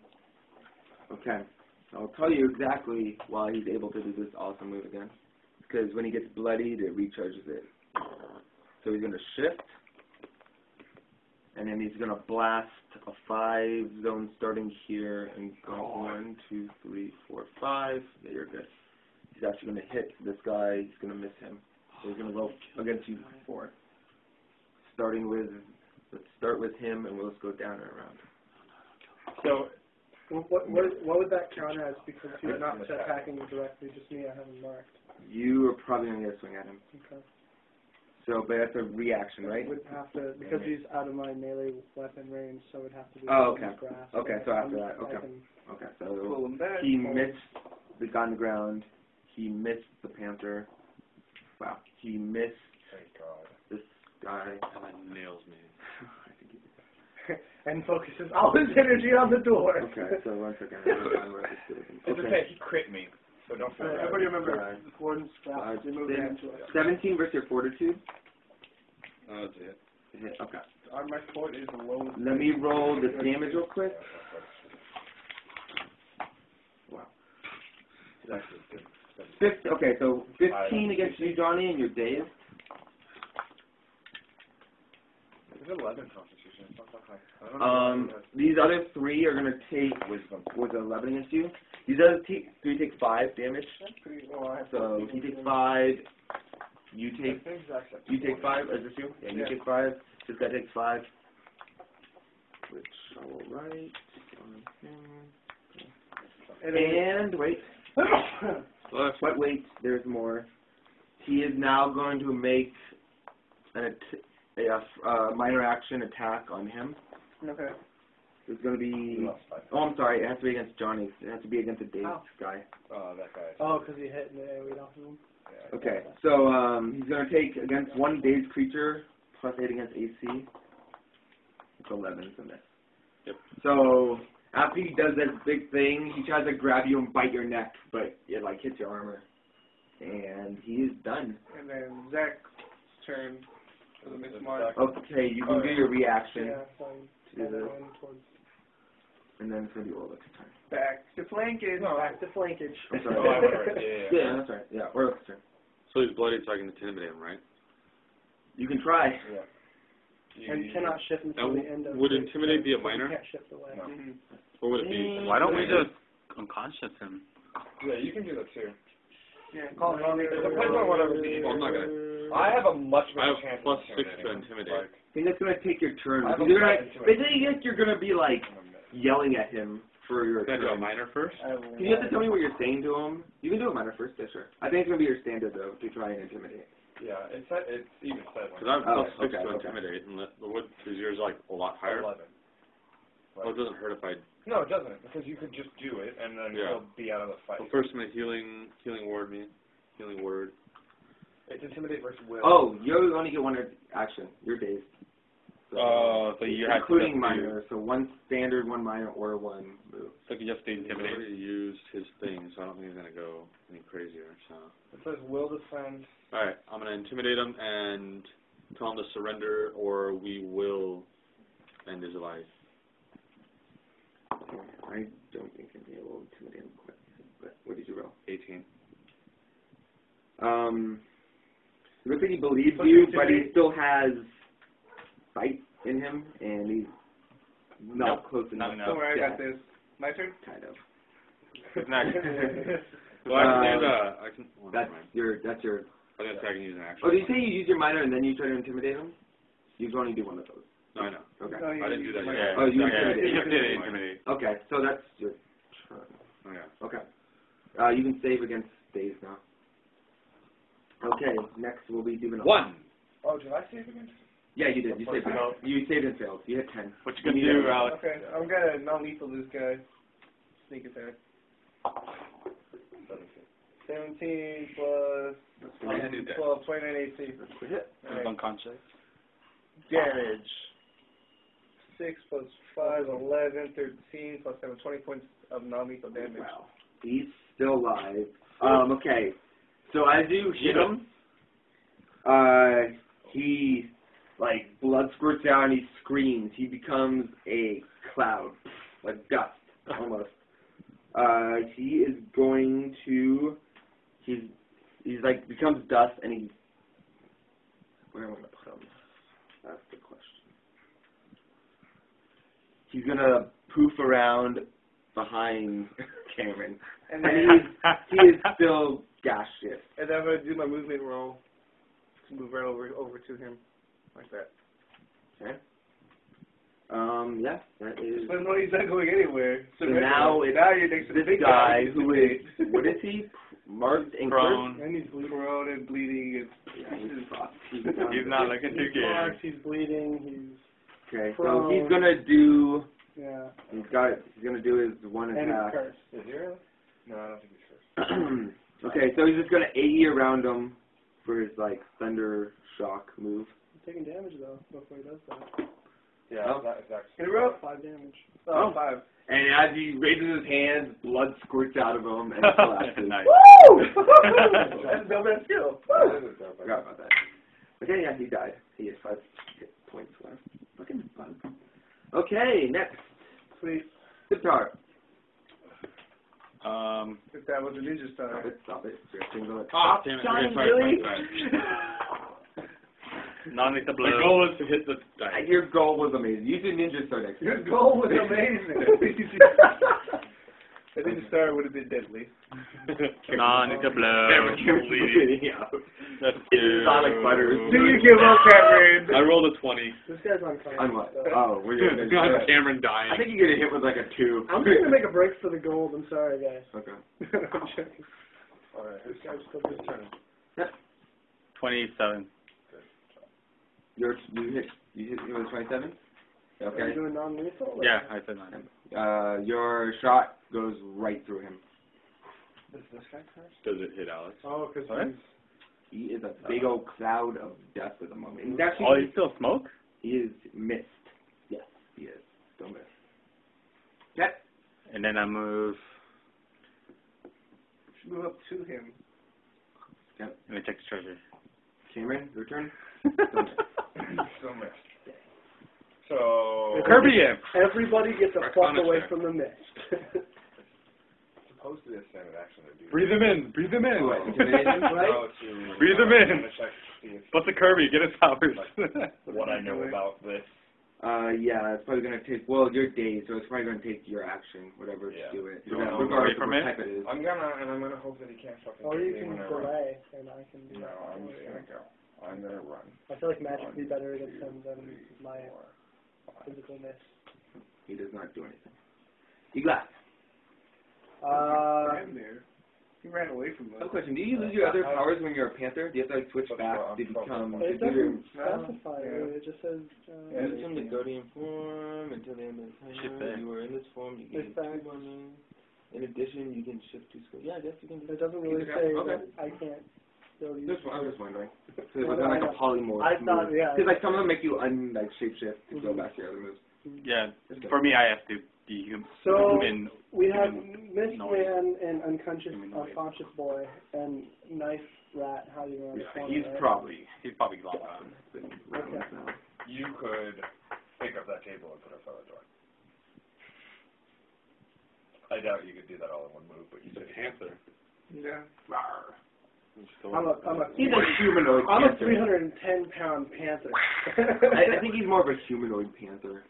Okay. I'll tell you exactly why he's able to do this awesome move again. Because when he gets bloodied, it recharges it. So he's going to shift. And then he's going to blast a five zone starting here and go one, two, three, four, five. Yeah, you're good. He's actually going to hit this guy. He's going to miss him. So he's going to go against you for four. Starting with, let's start with him and we'll just go down and around. So, what, what, what, what would that count as? Because he's not attacking you directly, just me, I have him marked. You are probably going to get a swing at him. Okay. So, but that's a reaction, right? Would have to because he's out of my melee weapon range, so it would have to be Oh, okay. grasp. Okay, And so I after that, okay. Okay, so he missed the guy on the ground. He missed the panther. Wow. He missed Thank God. this guy. And that nails me. I think he and focuses all his energy on the door. Okay, so one second. I don't know where this is. It's Okay. okay. He crit me, so don't feel Uh, bad. everybody remember Five, Gordon's five, fast. They moved six, into it. 17 versus your fortitude. Oh, that's it. Hit, Okay. On my foot is the lowest. Let me roll the damage real quick. Wow. It's actually good. Fif- okay, so 15 against you, Johnny, and your Dave. It's 11 constitution. It's not that high. I don't know Um, these other three are gonna take wisdom. was 11 against you. These other three take five damage. That's pretty, well, I have So he takes five. You take That's the exact same. you take five. Is this you? Yeah, you take five. This guy takes five. Which I will write. And wait. Well, But wait, there's more. He is now going to make an at- a uh, minor action attack on him. okay. It's going to be. Oh, I'm sorry. It has to be against Johnny. It has to be against the Dave Ow. guy. Oh, that guy. Oh, because he hit the AoE off of him. Yeah. Okay. So um, he's going to take against one Dave's creature plus eight against AC. It's 11, isn't it? Yep. So after he does this big thing, he tries to grab you and bite your neck, but it like hits your armor, and he is done. And then Zach's turn for the mixed mark. Okay, you can do your reaction Yeah, so to I'm the, going towards and then it's gonna be Orlic's turn. Back to flankage. No, back to flankage. I'm Oh, sorry. I remember. Yeah, yeah, yeah, yeah. that's right. Yeah, Orlic's turn. So he's bloodied, so I can intimidate him, right? You can try. Yeah. You- And cannot shift until the end of would intimidate be a turn, so you minor? Can't shift away. No. Mhm. What would it be? Why don't we Yeah. just unconscious him? Yeah, you can do that too. Yeah, call it on It depends on whatever the Well, I'm not gonna. I have a much I better have chance of six to intimidate. Like, I think that's gonna take your turn. I have Because you're a gonna, minus to it. basically, I guess you're gonna be like I'm a minute. yelling at him for your Can I do a minor first? Can you have to tell me what you're saying to him? You can do a minor first, yeah, sure. I think it's gonna be your standard though to try and intimidate. Yeah, it's it's even said Because I have Oh, plus six okay, to okay. intimidate, and the, the wood is yours like a lot higher. eleven. Well, it doesn't hurt if I. No, it doesn't because you could just do it and then Yeah. he'll be out of the fight. Well, first I'm healing, healing word me, healing word. It's intimidate versus will. Oh, you only get one action. You're dazed. So, Oh, so you have including just minor, so one standard, one minor, or one move. So you just do He's intimidate. already used his thing, so I don't think he's gonna go any crazier. So. It says will defend. All right, I'm gonna intimidate him and tell him to surrender, or we will end his life. I don't think I'm able to intimidate him quite. But what did you roll? 18. Um, it looks like he believes So you, you but he still has fight in him, and he's not Nope, close enough. enough. Don't worry, I got this. My turn. Kind of. Who's next? Well, I can use Um, can. Well, That's your. That's your. I was gonna I can use an action. Oh, did you say you use your minor and then you try to intimidate him? You can only do one of those. No, I know. Okay. No, I didn't do that you- yet. Oh, you yeah, intimidate. You just did intimidate. Okay, so that's your turn. Oh, yeah. Okay. Uh, you can save against Daze now. Okay, next we'll be doing One. Oh, did I save against? Yeah, you did. You saved it. Failed. You saved and failed. You hit ten. What you gonna You do, did. Alex? Okay, I'm gonna non-lethal this guy. Sneak attack. Seventeen plus I can do that. twelve, twenty-nine AC. That's a hit. He's Alright. unconscious. Damage. Six plus five, eleven, thirteen plus seven, twenty points of non-lethal damage. Wow. He's still alive. Um, okay. So as you hit him, uh, he like blood squirts out and he screams. He becomes a cloud, like dust, almost. Uh, he is going to. He's he's like becomes dust and he. Where am I gonna put him? That's the question. He's gonna poof around behind Cameron. And then, he is still gaseous. and then I'm gonna do my movement roll. Move right over over to him, like that. Okay. Um, yeah, that is But no, he's not going anywhere. So now it's now you're next to the this big guy guy who is what is he? marked and Prone. And he's bleeding. Prone and bleeding. It's cursed. Yeah, he's fucked. He's, He's not looking too He's good. marked, he's bleeding, he's, Okay, so he's gonna do. yeah, He's got. He's gonna do his one and he's cursed. Is he really? No, I don't think he's first. okay, so he's just gonna AE around him for his like thunder shock move. He's taking damage though, before he does that. Yeah, Oh. that, it's actually. in a row. Five damage. Oh, Oh. five. And as he raises his hands, blood squirts out of him and collapses. nice. Woo! That's no bad skill. I Forgot about that. Okay, yeah, he died. He has five hit points left. Fucking bug. Okay, next. Sweet. Guitar. Um. If that was a ninja Stop star. it, stop it. You're single. Oh, damn it. Johnny, Okay, sorry, really? Sorry, sorry. Non-lethal blow. My goal is to hit the dice. Your goal was amazing. Use your ninja sword next Your goal was amazing. a ninja star would have been deadly. Non-lethal blow. Never give bleeding out. It's Sonic Butters. Do you give up, Cameron? I rolled a 20. This guy's unconscious. On what? so- Oh, we're gonna. God, Cameron I think you get a hit with like a two. I'm just gonna make a break for the gold. I'm sorry, guys. Okay. I'm joking. Alright, This guy's still his turn. Twenty-seven. You're, you hit. You hit. You was twenty-seven. Are Okay. you doing non-lethal? or- Yeah, I said nine. Uh, your shot goes right through him. Is this guy cursed? Does it hit Alex? Oh, because he's He is a big old cloud of dust at the moment. He's actually. Oh, you still smoke? He is missed. Yes, he is. Don't miss. Okay. And then I move Should move up to him. and I take the treasure. Cameron, your turn. Still missed. So. Kirby him. everybody gets a fuck away check. from the mist. Supposed to be a standard action to do. Breathe him in. Breathe him in. What. Right? To, Breathe him uh, in. I'm gonna check to see if- What's the Kirby? Get his powers. what I know about this. Uh, yeah, it's probably gonna take. Well, your day, so it's probably gonna take your action, whatever Yeah. to do it. You don't know regardless away of from what it? type it is. I'm gonna, and I'm gonna hope that he can't fucking or you can when delay, and I can do No, that. I'm just gonna go. I'm gonna run. I feel like magic would be better against him than my physical miss. He does not do anything. You got. Uh, ran there. He ran away from Another us. question: Do you lose your other powers when you're a panther? Do you have to like switch back to become? to it doesn't specify. Yeah. It just says. Uh, Yeah, Use from the guardian form until the end of the Shift timer. back. You are in this form. You It's gain back. two bonus. In addition, you can shift two skills. Yeah, I guess you can do It doesn't really say Okay. that I can't still use. Just, I was just wondering. So it Well, was like I a know. polymorph. I thought, yeah. Because like some of them make you un like shapeshift to go Mhm. back to your other moves. Yeah. For me, I have to be hum- So- human. We have Human Mist noise. Man and Unconscious Unconscious Boy and Knife Rat. How do you want to Yeah, he's right? probably He's probably gone. now. been rounds Okay. You could pick up that table and put us on the door. I doubt you could do that all in one move, but you He's a could. panther. Yeah. Rawr. I'm a, I'm a, He's a humanoid I'm a 310 pound panther. I, I think he's more of a humanoid panther.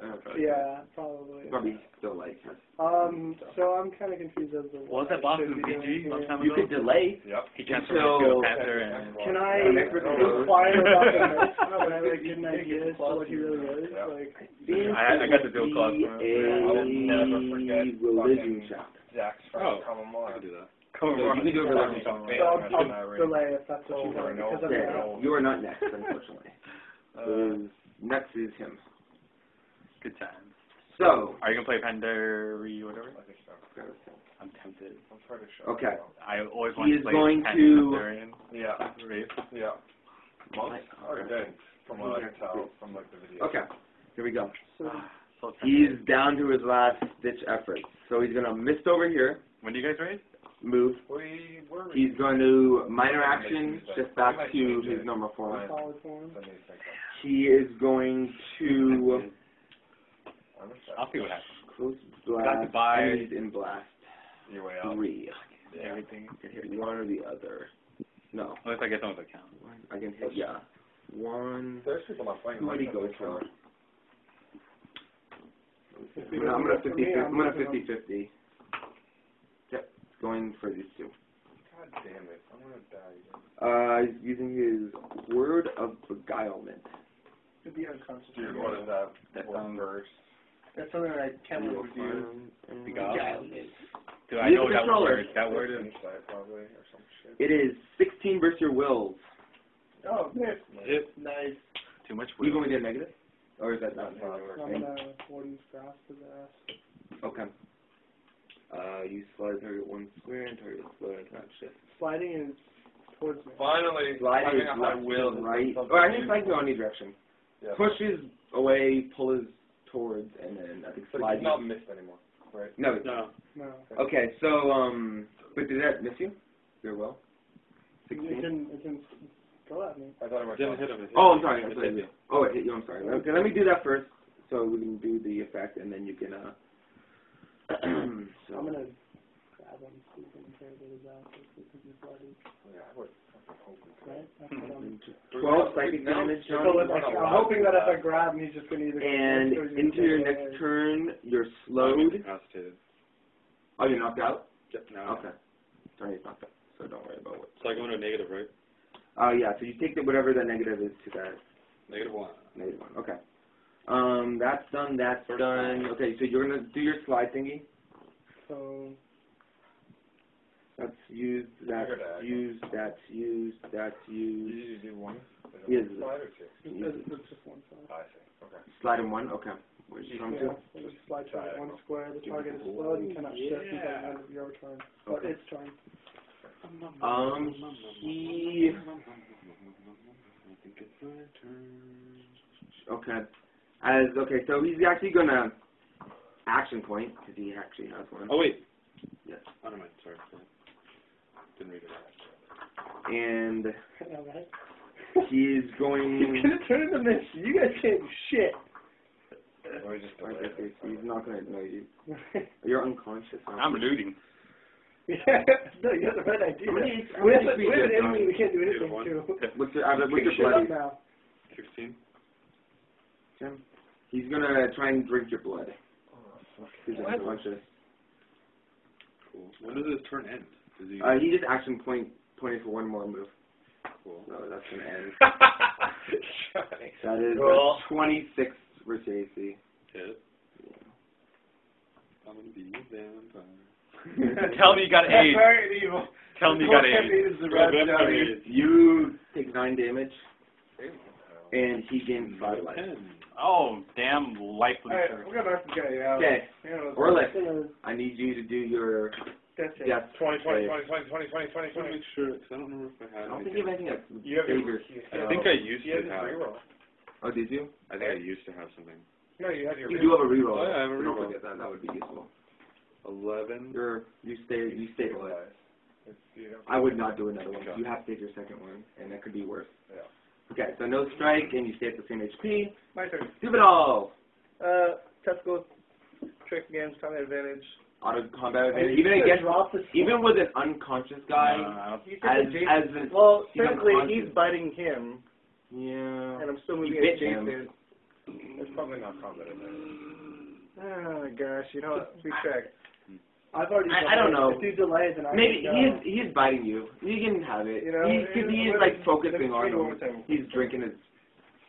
Uh, yeah, probably. Probably still like us. Um, so I'm kind of confused as to What was what that boss I should in be PG doing long here. time You ago? could delay. Yep. He transformed into a panther and Can I Yeah. inquire about the mist? Can I like get an idea as to what he really is? Yeah. Like, I- I got the dual class Be one. I'll never forget a religion fucking- check. Zach's Oh. first common I law. could do that. So you can do a religion check. so I'll, I'll delay if that's what you want because over I'm Okay, and not. you are not next, unfortunately. Uh, So next is him. Good times. So, Are you gonna play Pandaria or whatever? I think so. I'm tempted. I'm pretty sure. Okay. I always He wanted is to play going Pandaren. Yeah. Race. Yeah. Most are good, from what I can tell from like the video. okay, here we go. So, So He's down to his last ditch effort. So he's gonna mist over here, When do you guys race? Move. He's going to minor action, shift back to his normal form. solid form. Let me think of- He is going to I'm gonna check. I'll see what happens. close Got to blast. buy- and he's in blast Your way out. three. Everything. I can hit one or the other. No, Unless I get someone's account. I can hit yeah. One. There's people not playing. Who would go for? If I'm gonna, I'm don't gonna 50, I'm gonna moving 50 50. Yep, going for these two. God damn it. I'm gonna die again. Uh, he's using his word of beguilement. To be unconscious. Dude, what is that? That What sounds- verse? That's something that I can't Real review. Beguilement. Dude, I He's know that controller. word. That word is Finish that, probably. It is 16 versus your wills. Oh, miss. Hit. Nice. Too much You going to get negative? Or is that not? I'm gonna forty grasp his ass. Okay. Uh, you slide target one square and target slide not shit. Sliding is towards me. Finally, Sliding is left will to right. Or I you- think slide go any direction. Yeah. Pushes away, pulls towards, and then I think But slide. he's not missed anymore, right? No. No. No. Okay, so um, but did that miss you? Your will. It 16. can, it can go at me. I thought it might Didn't hit him. Oh, I'm sorry. I'm It sorry. hit you. Oh, it hit you. I'm sorry. Okay, let me do that first, so we can do the effect, and then you can. uh so. I'm gonna grab him so we can interrogate his ass because he's bloody. Oh, yeah, I would. Right? That's. Hmm. Twelve psychic damage, So Johnny. I, I'm hoping that if I grab him, he's just gonna either. And or into your get next away. turn, you're slowed. Oh, you're knocked out. Yep, now. Okay. Johnny's knocked out, so don't worry about what. So I go into negative, right? Oh yeah, so you take the, whatever the negative is to that Negative one. negative one. Okay. Um, that's done. That's First done. one. Okay, so you're gonna do your slide thingy. So That's used. That's Figured that. used. That's used. That's You used. do one? Yes. Slide or two? it's, it's just one side. I see, okay. Slide in one. Okay. Where's you come Yeah, to? just slide target one square. The target is slowed and cannot shift until the end of your turn. Or Okay. its turn. Um, he. Okay. As okay, so he's actually gonna action point because he actually has one. Oh wait. Yes. Oh, never mind. Sorry. sorry. Didn't read it. And Yeah, right? he's He's going. gonna turn into this. You guys can't do shit. Let me just Like, okay, so he's not gonna know you. You're unconscious. aren't I'm you? looting. yeah, no, you have the right idea. How We have, many we have an enemy we can't do anything to. What's your, uh, what's your Shut bloody? now. Sixteen. Jim? He's gonna try and drink your blood. He's What? unconscious. Cool. When does his turn end? Does he? Uh, he just action point pointed for one more move. cool. So that's gonna end. That is Cool. uh, 26 versus AC. Hit. I'm gonna be a vampire. Tell me you got evil. Tell me you got AIDS. Is the red Johnny. You take nine damage, and he gains five life. Ten. Oh, damn life Alright, leader. we're gonna knock this guy out. Okay, You know, Orlick, I need you to do your That's it. death 20, 20, 20, 20, 20, 20, 20, I 20. make sure, because I don't remember if I had. I don't think anything. you have anything that You have your, I think I used you have to his have. reroll. Oh, did you? I think I used to have something. No, you had your You do have a reroll. Oh, yeah, I have a so Don't reroll. forget that. That would be useful. Eleven. You're you stay you stabilize. It's, you know, I would not do another one. Okay. You have to take your second one, and that could be worse. Yeah. Okay, so no strike, and you stay at the same HP. My turn. Stupid all. Uh, testicle trick again, combat advantage. Auto combat advantage. Even against even with an unconscious guy, Uh, as Jason. as an well, he's technically he's biting him, yeah. and I'm still moving You bit at him. Jason. it's probably not combat advantage. Oh gosh, you know what? We check. I've already. I- I don't know. If you delay, then I Maybe he's he go. is he is biting you. You can have it. You know, he's because he is let like focusing on one him. He's drinking his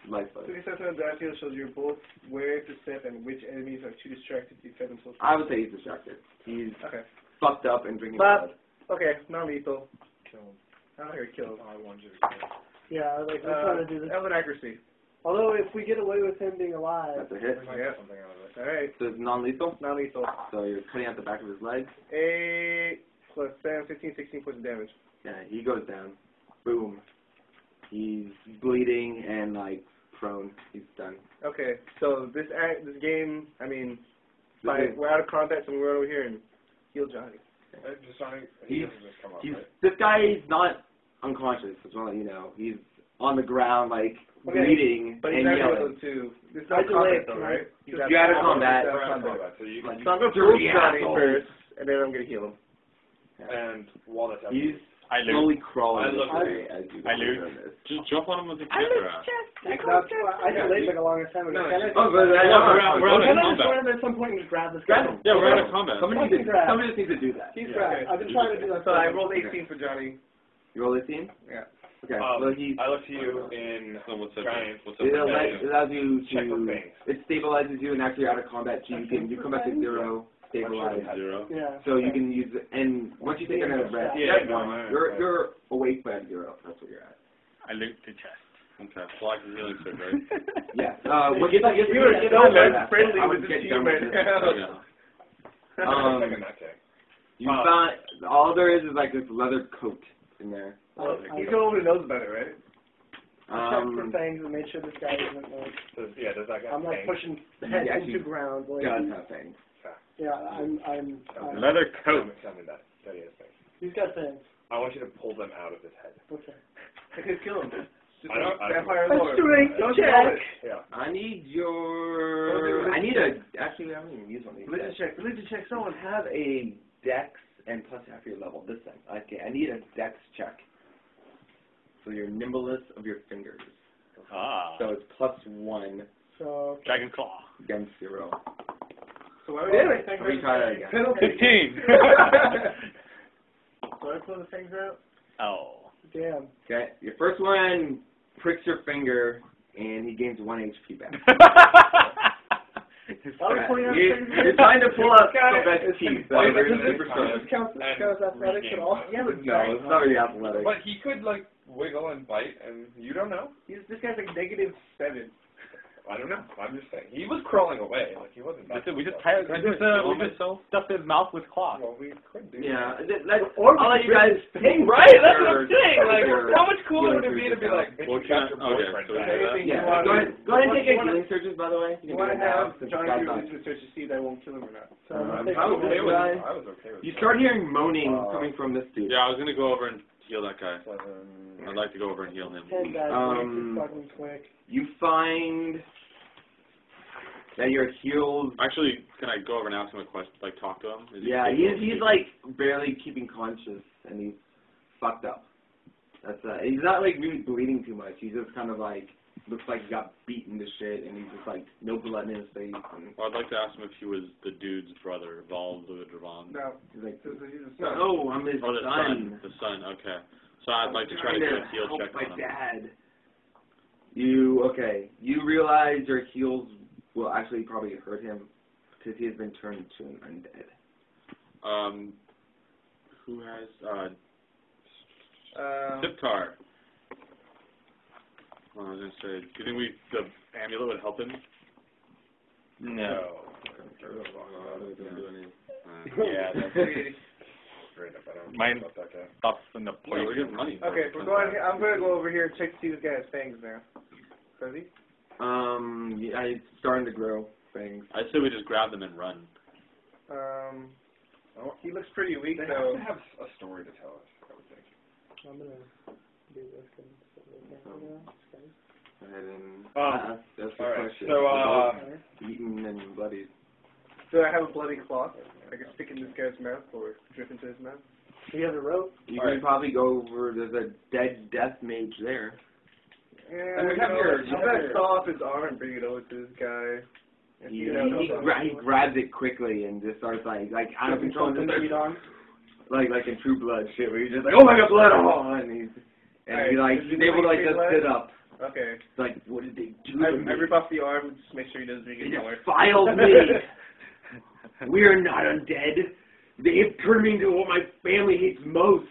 lifeblood. So the assessment of die field shows you both where to step and which enemies are too distracted to defend themselves. I would say he's distracted. He's Okay. fucked up and drinking But- blood. Okay, non-lethal. Kill him. I don't hear kill. I want you to kill him. Yeah, like we're Uh, trying to do this. Element accuracy. Although if we get away with him being alive, That's a hit. We might get something out of it. Alright, So it's non-lethal. non-lethal. So you're cutting out the back of his leg. 8 plus 7, 15, 16 points of damage. Yeah, he goes down. Boom. He's bleeding and like prone. He's done. Okay, so this act, this game, I mean, by, This we're out of combat, so we're over here and heal Johnny. Uh, just Johnny, he He's- just come up, He's right? this guy is not unconscious. Just want to let you know. He's on the ground like Okay, bleeding But and yelling. able to. This is I out of combat though, right? He's You're out of combat. Out of combat. combat, so you, So I'm you, gonna pull Dirty Johnny first, and then I'm gonna heal him. and while that's happening, He's I lose. slowly crawling I look away as you I guys lose. are doing this. Just jump on him with the camera. that's why I delayed like a long time ago. No, Can I you- Oh, but Yeah, I we're out- we're out of Can I just combat. him at some point and just grab this Grab guy? Yeah, we're out of combat. Somebody, needs to, grab. somebody just needs to do that. He's Yeah. grabbed. I've been trying to do that. So I rolled 18 for Johnny. You roll 18? Yeah. Okay. Um, well, he I look to you in So what's up? Giant. What's up? it, allows, it allows you check for to it stabilizes you and after you're out of combat, you can you come back to zero stabilized. Zero. Yeah. So you can use it, and once you take another breath, Yeah, yeah, no, one, you're I- you're awake but at zero. That's what you're at. I loot the chest. Okay. Well, I can healing sick, right? Yes. Uh, what you, you, You were you so know, friendly I with would this get done human. Yeah. Um, Second that day. You Uh, all there is is like this leather coat in there. Well, I- he's the one who knows better, right? I checked for Um, things and made sure this guy isn't like. Does, yeah, does that guy I'm like hang? pushing the head Yeah, into ground. Like, does have things. yeah, I'm. I'm. I'm Leather Tell coat. tell me that. That he has things. he's got things. I want you to pull them out of his head. Okay. I could kill him. Just I don't- I don't- vampire A strength Don't check. Yeah. I need your. I need a. Actually, I haven't even used one of these. Religion check. Religion check. Someone have a dex and plus half your level. This thing. Okay, I need a dex check. So your nimbleness of your fingers. Ah. So it's plus one So. Dragon claw. against zero. So why would you Anyway, think Let me try that again. Penalty. Fifteen. So I pull the things out? oh. Damn. Okay. Your first one pricks your finger, and he gains one HP back. I was pointing out You- things. You're trying to pull out Got the it. best teeth. Oh, so but there's this super is- strong. this counts And counts athletics at all? Yeah, but No, it's not really athletic. But he could like wiggle and bite, and you don't know. He's, this guy's like negative seven. I don't know. I'm just saying. He was crawling away. Like he wasn't. That's it, we just close. tie, we just, uh, we just stuffed his mouth with cloth. Well, we could do. Yeah, that, that, Or I'll let you guys Hey, right? That's what I'm saying. Like, how much cooler would it be to be like, bitch, you got your I- okay, boyfriend so we back. do that. Anything Yeah, you want. go ahead, go ahead and take You a wanna- healing surges, by the way. You You want to have since John it's got do time. this research to see if that won't kill him or not. So Um, I'm I was okay with guy. I was okay with You start hearing moaning Uh, coming from this dude. Yeah, I was gonna go over and heal that guy. Seven. I'd like to go over and heal him. ten guys. Um, fucking quick. You find that you're healed. Actually, can I go over and ask him a question? Like talk to him? Is Yeah, capable he's he's like barely keeping conscious, and he's fucked up. That's uh, he's not like really bleeding too much. He's just kind of like looks like he got beaten to shit, and he's just like no blood in his face, and Well, I'd like to ask him if he was the dude's brother, Val Luidravon. No, he's like, this is- son. no, I'm his Oh, the son. son. The son. Okay. So I'd like to try to Trying do a heal help check my on him. dad. You okay? You realize your heals will actually probably hurt him because he has been turned to an undead. Um, who has uh, Um, Ziptar? Well, I was gonna say, do you think we the amulet would help him? No. Uh, Yeah, that's Straight up, I don't know Mine- about that guy. stuff in the yeah, we're poison. getting money. okay, we're going. I'm gonna go over here and check to see this guy has fangs now. Does he? Um, yeah, it's starting to grow things. I say we just grab them and run. Um, he looks pretty weak They though. have to have a story to tell us. I would think. I'm gonna do this. And so they can't, you know, okay. Go ahead and Um, ask, ask the all right, question. so, uh, They're eaten and bloodied. Do I have a bloody cloth? I can stick in this guy's mouth or drip into his mouth. Do you have a rope? You All can right. probably go over. There's a dead death mage there. Yeah, And we have no, your- I'm you have gonna saw off his arm and bring it over to this guy. And He, see what he, gra- he grabs it quickly and just starts like like out of control. and Something just on. like like in True Blood shit, where he's just like, oh my god, blood! Oh, and he's and Alright, he like does he he's able to like like just blood? sit up. Okay. Like, what did they do? I, to I me? rip off the arm, and just make sure he doesn't drink They it just more. filed me. we are not undead. They have turned me into what my family hates most.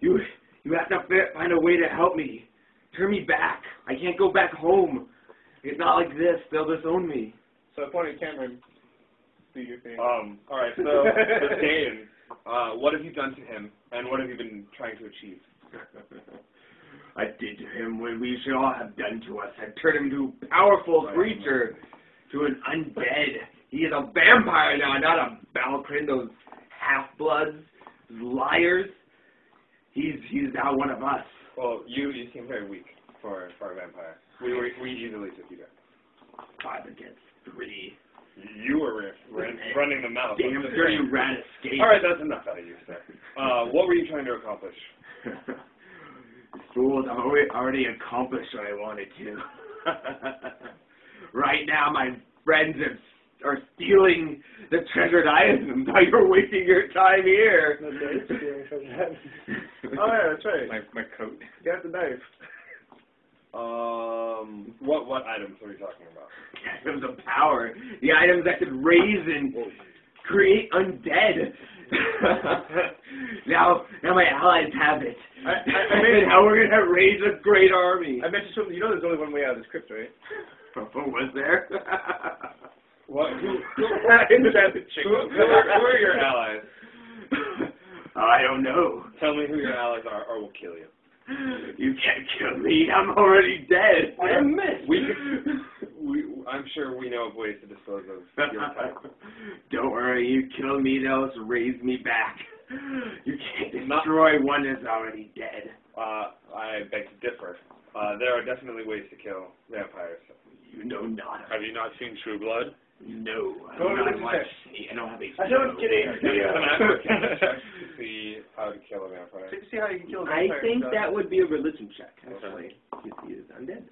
You you have to find a way to help me. Turn me back. I can't go back home. It's not like this. They'll disown me. So I pointed Cameron. Do your thing. Um, all right, so, so Dane, uh, what have you done to him, and what have you been trying to achieve? I did to him what we should all have done to us. I turned him into a powerful Right. creature, to an undead. He is a vampire now, not a Balcrin, those half-bloods, liars. He's he's now one of us. Well, you you seem very weak for for a vampire. We were, we easily took you down. Five against three. You were ran, running the mouth. Damn dirty rat escape. All right, that's enough out of you, sir. Uh, what were you trying to accomplish? Fools, I've already, already accomplished what I wanted to. right now, my friends have, are stealing the treasured items while you're wasting your time here. No dates stealing from that. oh yeah, that's right. My my coat. Got the knife. Um, what what items are we talking about? items of power. The items that could raise and create undead. now, now my allies have it. I- I- I made- now we're gonna raise a great army. I mentioned something. You know, there's only one way out of this crypt, right? But was there? What? Who? Who, who, who, are, who are your allies? I don't know. Tell me who your allies are, or we'll kill you. You can't kill me. I'm already dead. I am missed. We, we, I'm sure we know of ways to dispose of your. Don't worry, you kill me, they'll just raise me back. You can't Not- destroy one that's already dead. Uh, I beg to differ. Uh, there are definitely ways to kill vampires. You know not. Have you not seen True Blood? No, I Go don't to know the much. I don't have a I don't get it. Can an Arcana check to see how to kill a vampire? To see how you can kill a I vampire think that would be a religion check, actually. If he is undead.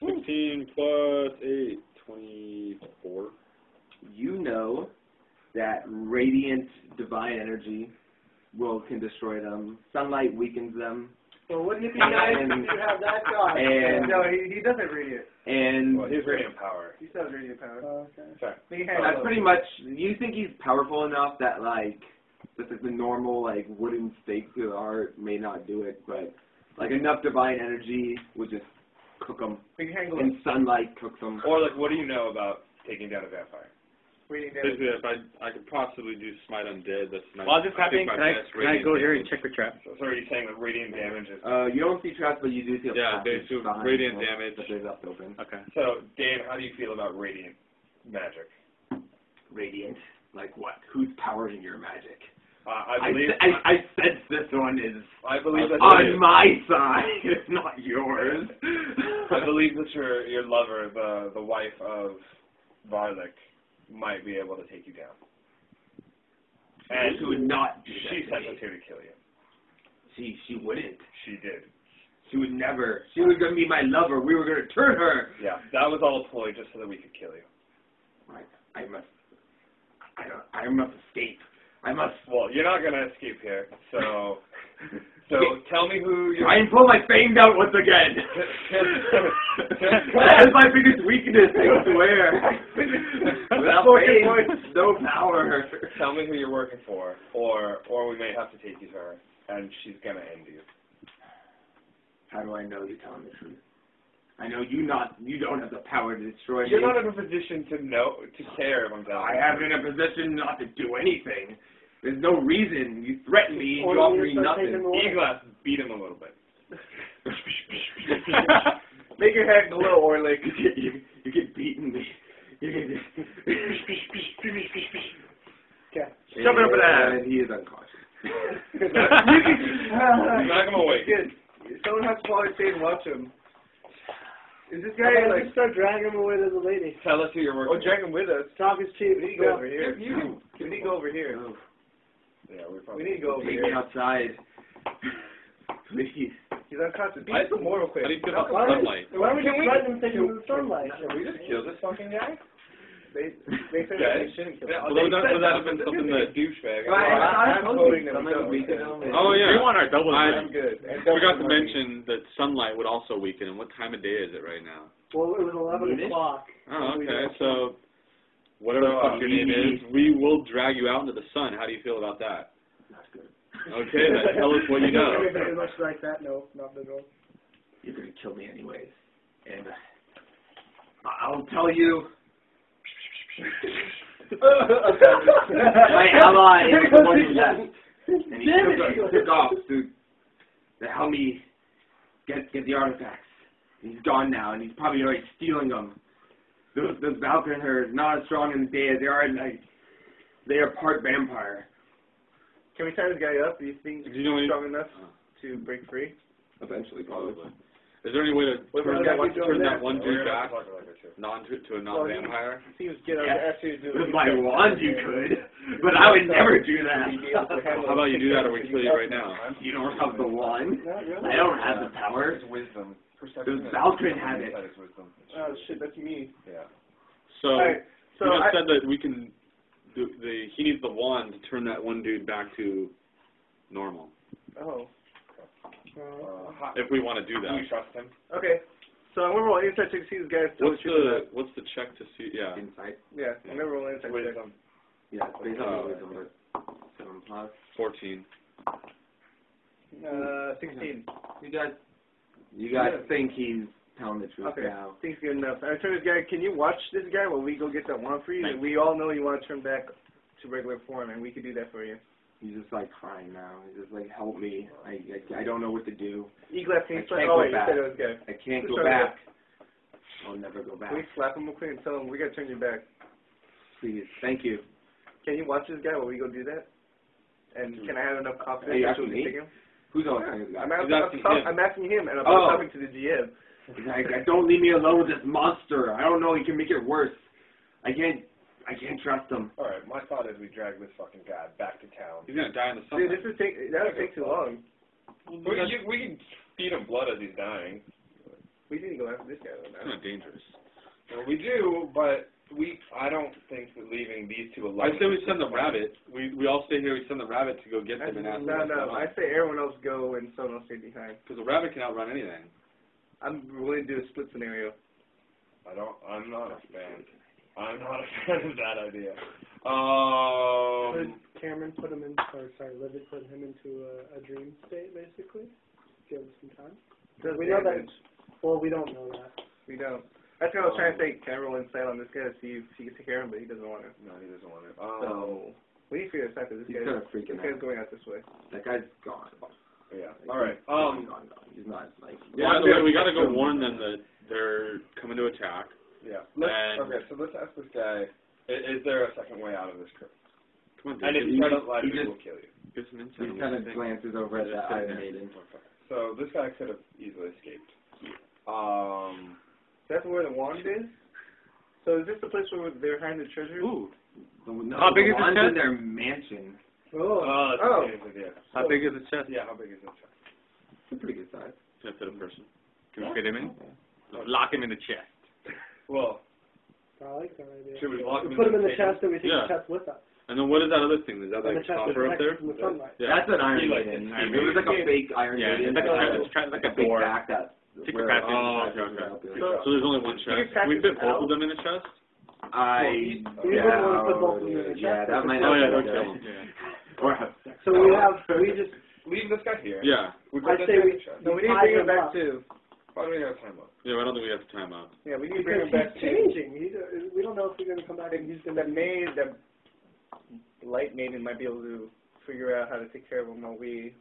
15 plus 8, 24. You know that radiant divine energy will can destroy them. Sunlight weakens them. Well, wouldn't it be nice if you have that guy? And No, he, he doesn't radiant. and Well, his radiant power. He still has radiant power. Oh, okay. Sorry. He that's pretty much. You think he's powerful enough that like just like the normal like wooden stakes of art may not do it, but like enough divine energy would just cook them. Big. And sunlight cooks them. Or like, what do you know about taking down a vampire? Radiant damage. Basically, if I, I could possibly do Smite Undead, that's my, While this is I think happening, my can I, best can I radiant go here and damage. check for traps? So, so are saying that radiant damage is... Uh, you don't see traps, but you do see a Yeah, passage basically behind radiant damage. that they left open. Okay. So, Dave, how do you feel about radiant magic? Radiant, like what? Who's powering your magic? Uh, I I, believe... I, I sense this one is I believe that... on my side, it's not yours. I believe that your your lover, the the wife of Varlik, might be able to take you down. And she would not do that she to sent us here to kill you. She she wouldn't. She did. She would never. She was gonna be my lover. We were gonna turn her. Yeah, that was all a ploy just so that we could kill you. Right. I must. I don't. I must escape. I must. Well, you're not gonna escape here, so so tell me who your Try and pull my fangs out once again. that is my biggest weakness. I swear. Without fangs, no power. tell me who you're working for, or or we may have to take you to her, and she's gonna end you. How do I know you're telling the truth? I know you not. You don't have the power to destroy You're me. not in a position to know to care if I'm telling I am in a position not to do anything. There's no reason. You threaten me. Or You offer you me nothing. them away. E-glass beat him a little bit. Make your head glow, Orlick. You get, you, you get beaten me. You get, Okay. Shove it up an ass. And he is unconscious. Knock him awake. Good. Someone has to follow his and watch him. Is this guy Okay, like? let's start dragging him away to the lady. Tell us who you're working. Oh, drag him with us. Talk is cheap. We need to go over here. You- We need to go over here. With. Yeah, we We probably need to go over Take me here. outside. Please. He's unconscious. Beat I- some more real quick. How do you feel about Why don't, sunlight? why don't we just let them take him to the sunlight? Can we just kill this fucking guy? They they said Okay. they shouldn't kill Yeah, him. Well, they that- said would that have been something that- douchebag? Right, I- I, I'm told voting that we don't. Oh, yeah. We want our double I- I'm good. And forgot to mention that sunlight would also weaken him. What time of day is it right now? Well, it was 11 Noonish? o'clock. Oh, okay. So, whatever the So, fuck your name is, we will drag you out into the sun. How do you feel about that? Not good. Okay, then tell us what you know. Very much like that. No, not the girl. You're gonna kill me anyways. And uh, I'll tell you. my ally is the one who left. And he took, it, took off to, to help me get get the artifacts. He's gone now, and he's probably already stealing them. Those those Valkyrie are not as strong in the day as they are at night. They are part vampire. Can we tie this guy up? Do you think Do he's you know any- strong enough to break free? Eventually, Probably. Is there any way to What turn, that, that we turn that that? one dude gonna back have to talk about it too. non to, to a non-vampire? He was get Yes. asked you to With my wand, you could, but I would never do that. How about you do that or we kill you right now? You don't have the wand. I don't have the power. It's wisdom. Those Perception. is- Valkyrie have it. That is wisdom. Oh shit, that's me. Yeah. So, Alright, so you just I, said that we can. Do, the he needs the wand to turn that one dude back to normal. oh, Uh, If we want to do do that. you trust him? okay. So I'm gonna roll insight check to see this guy's still What's shooting the what's the check to see? Yeah. Inside. Yeah, I'm gonna roll insight check. Wisdom. Yeah, it's based on the wisdom, but seven plus. 14. Uh, 16. You guys, you guys Yeah. think he's telling the truth Okay. now? Things good enough. I turn this guy. Can you watch this guy while we go get that one for you? Thanks. We all know you want to turn back to regular form, and we can do that for you. He's just like crying now. He's just like, help me. I, I, I don't know what to do. Eagle, can I you slap? can't Oh go wait, you back. said it was good. I can't go to back. I'll never go back. Can we slap him real quick and tell him we gotta turn you back? Please, thank you. Can you watch this guy while we go do that? And hmm. can I have enough you that asking take him? Who's on this guy? I'm asking, I'm, him. I'm asking him, and I'm Oh. talking to the GM. He's like, don't leave me alone with this monster. I don't know. He can make it worse. I can't. I can't trust him. All right, my thought is we drag this fucking guy back to town. He's gonna die in the sun. Dude, this would take that would take too long. We can, we can feed him blood as he's dying. We need to go after this guy though. It's man. kind of dangerous. Well, we do, but we. I don't think that leaving these two alone. I say we send the rabbit. We we all stay here. We send the rabbit to go get them and ask them No, what's no. I say everyone else go and someone else stay behind. Because the rabbit can outrun anything. I'm willing to do a split scenario. I don't. I'm not a fan. I'm not a fan of that idea. Um. Could Cameron put him in, or sorry, Livy put him into a, a dream state, basically? Give him some time? Does We know that- Well, we don't know that. We don't. That's what I was trying to say. Can I roll insight on this guy to see if he can take care of him, but he doesn't want to. No, he doesn't want it. Um, So we need to figure this out because this He's kind of freaking this guy's going out this way. That guy's gone. yeah. Like, All right. Um. gone, gone, gone. He's not like. By the way, we gotta go warn them that they're coming to attack. Yeah. Let's, And- okay. So let's ask this guy. Is, is there a second way out of this crypt? Come on, And if dude. you try to lie, he just- will kill you. Give some insight. He on kind of glances over at Just that sit Iron there. Maiden. So this guy could have easily escaped. Um. That's where the wand is. So is this the place where they're hiding the treasure? Ooh. The- No, How big the is his one's chest? in their mansion. Oh, Oh, that's oh. a good idea. How big is the chest? Yeah. How big is the chest? It's a pretty good size. Can I fit a person? Can we fit him in? Lock him in the chest. Well, I like that idea. should we lock We him put him in the table? chest and we take Yeah. the chest with us. And then what is that other thing? Is that like the chest is copper up there? the. Yeah. That's an Iron He like- Maiden. It was like a fake Iron Yeah, Maiden. it's like a, it's kind of like like a a big door. back that. Secret where- passage. Oh, okay, okay. So there's only one you chest. pack we this fit both out? of them in a chest? I We yeah, wouldn't want to put both of them in the yeah, chest. that might Oh not yeah, be don't good. kill. Or have sex. So we have, we just, Leave this guy here. Yeah. We I put this say in we- the chest. No, we need to bring him him back up. too. Why do we have time up? Yeah, I don't think we have time out. Yeah, we need to bring because him back he's too. changing. He's, uh, we don't know if he's going to come back and he's going That to maid, that light maiden might be able to figure out how to take care of him while we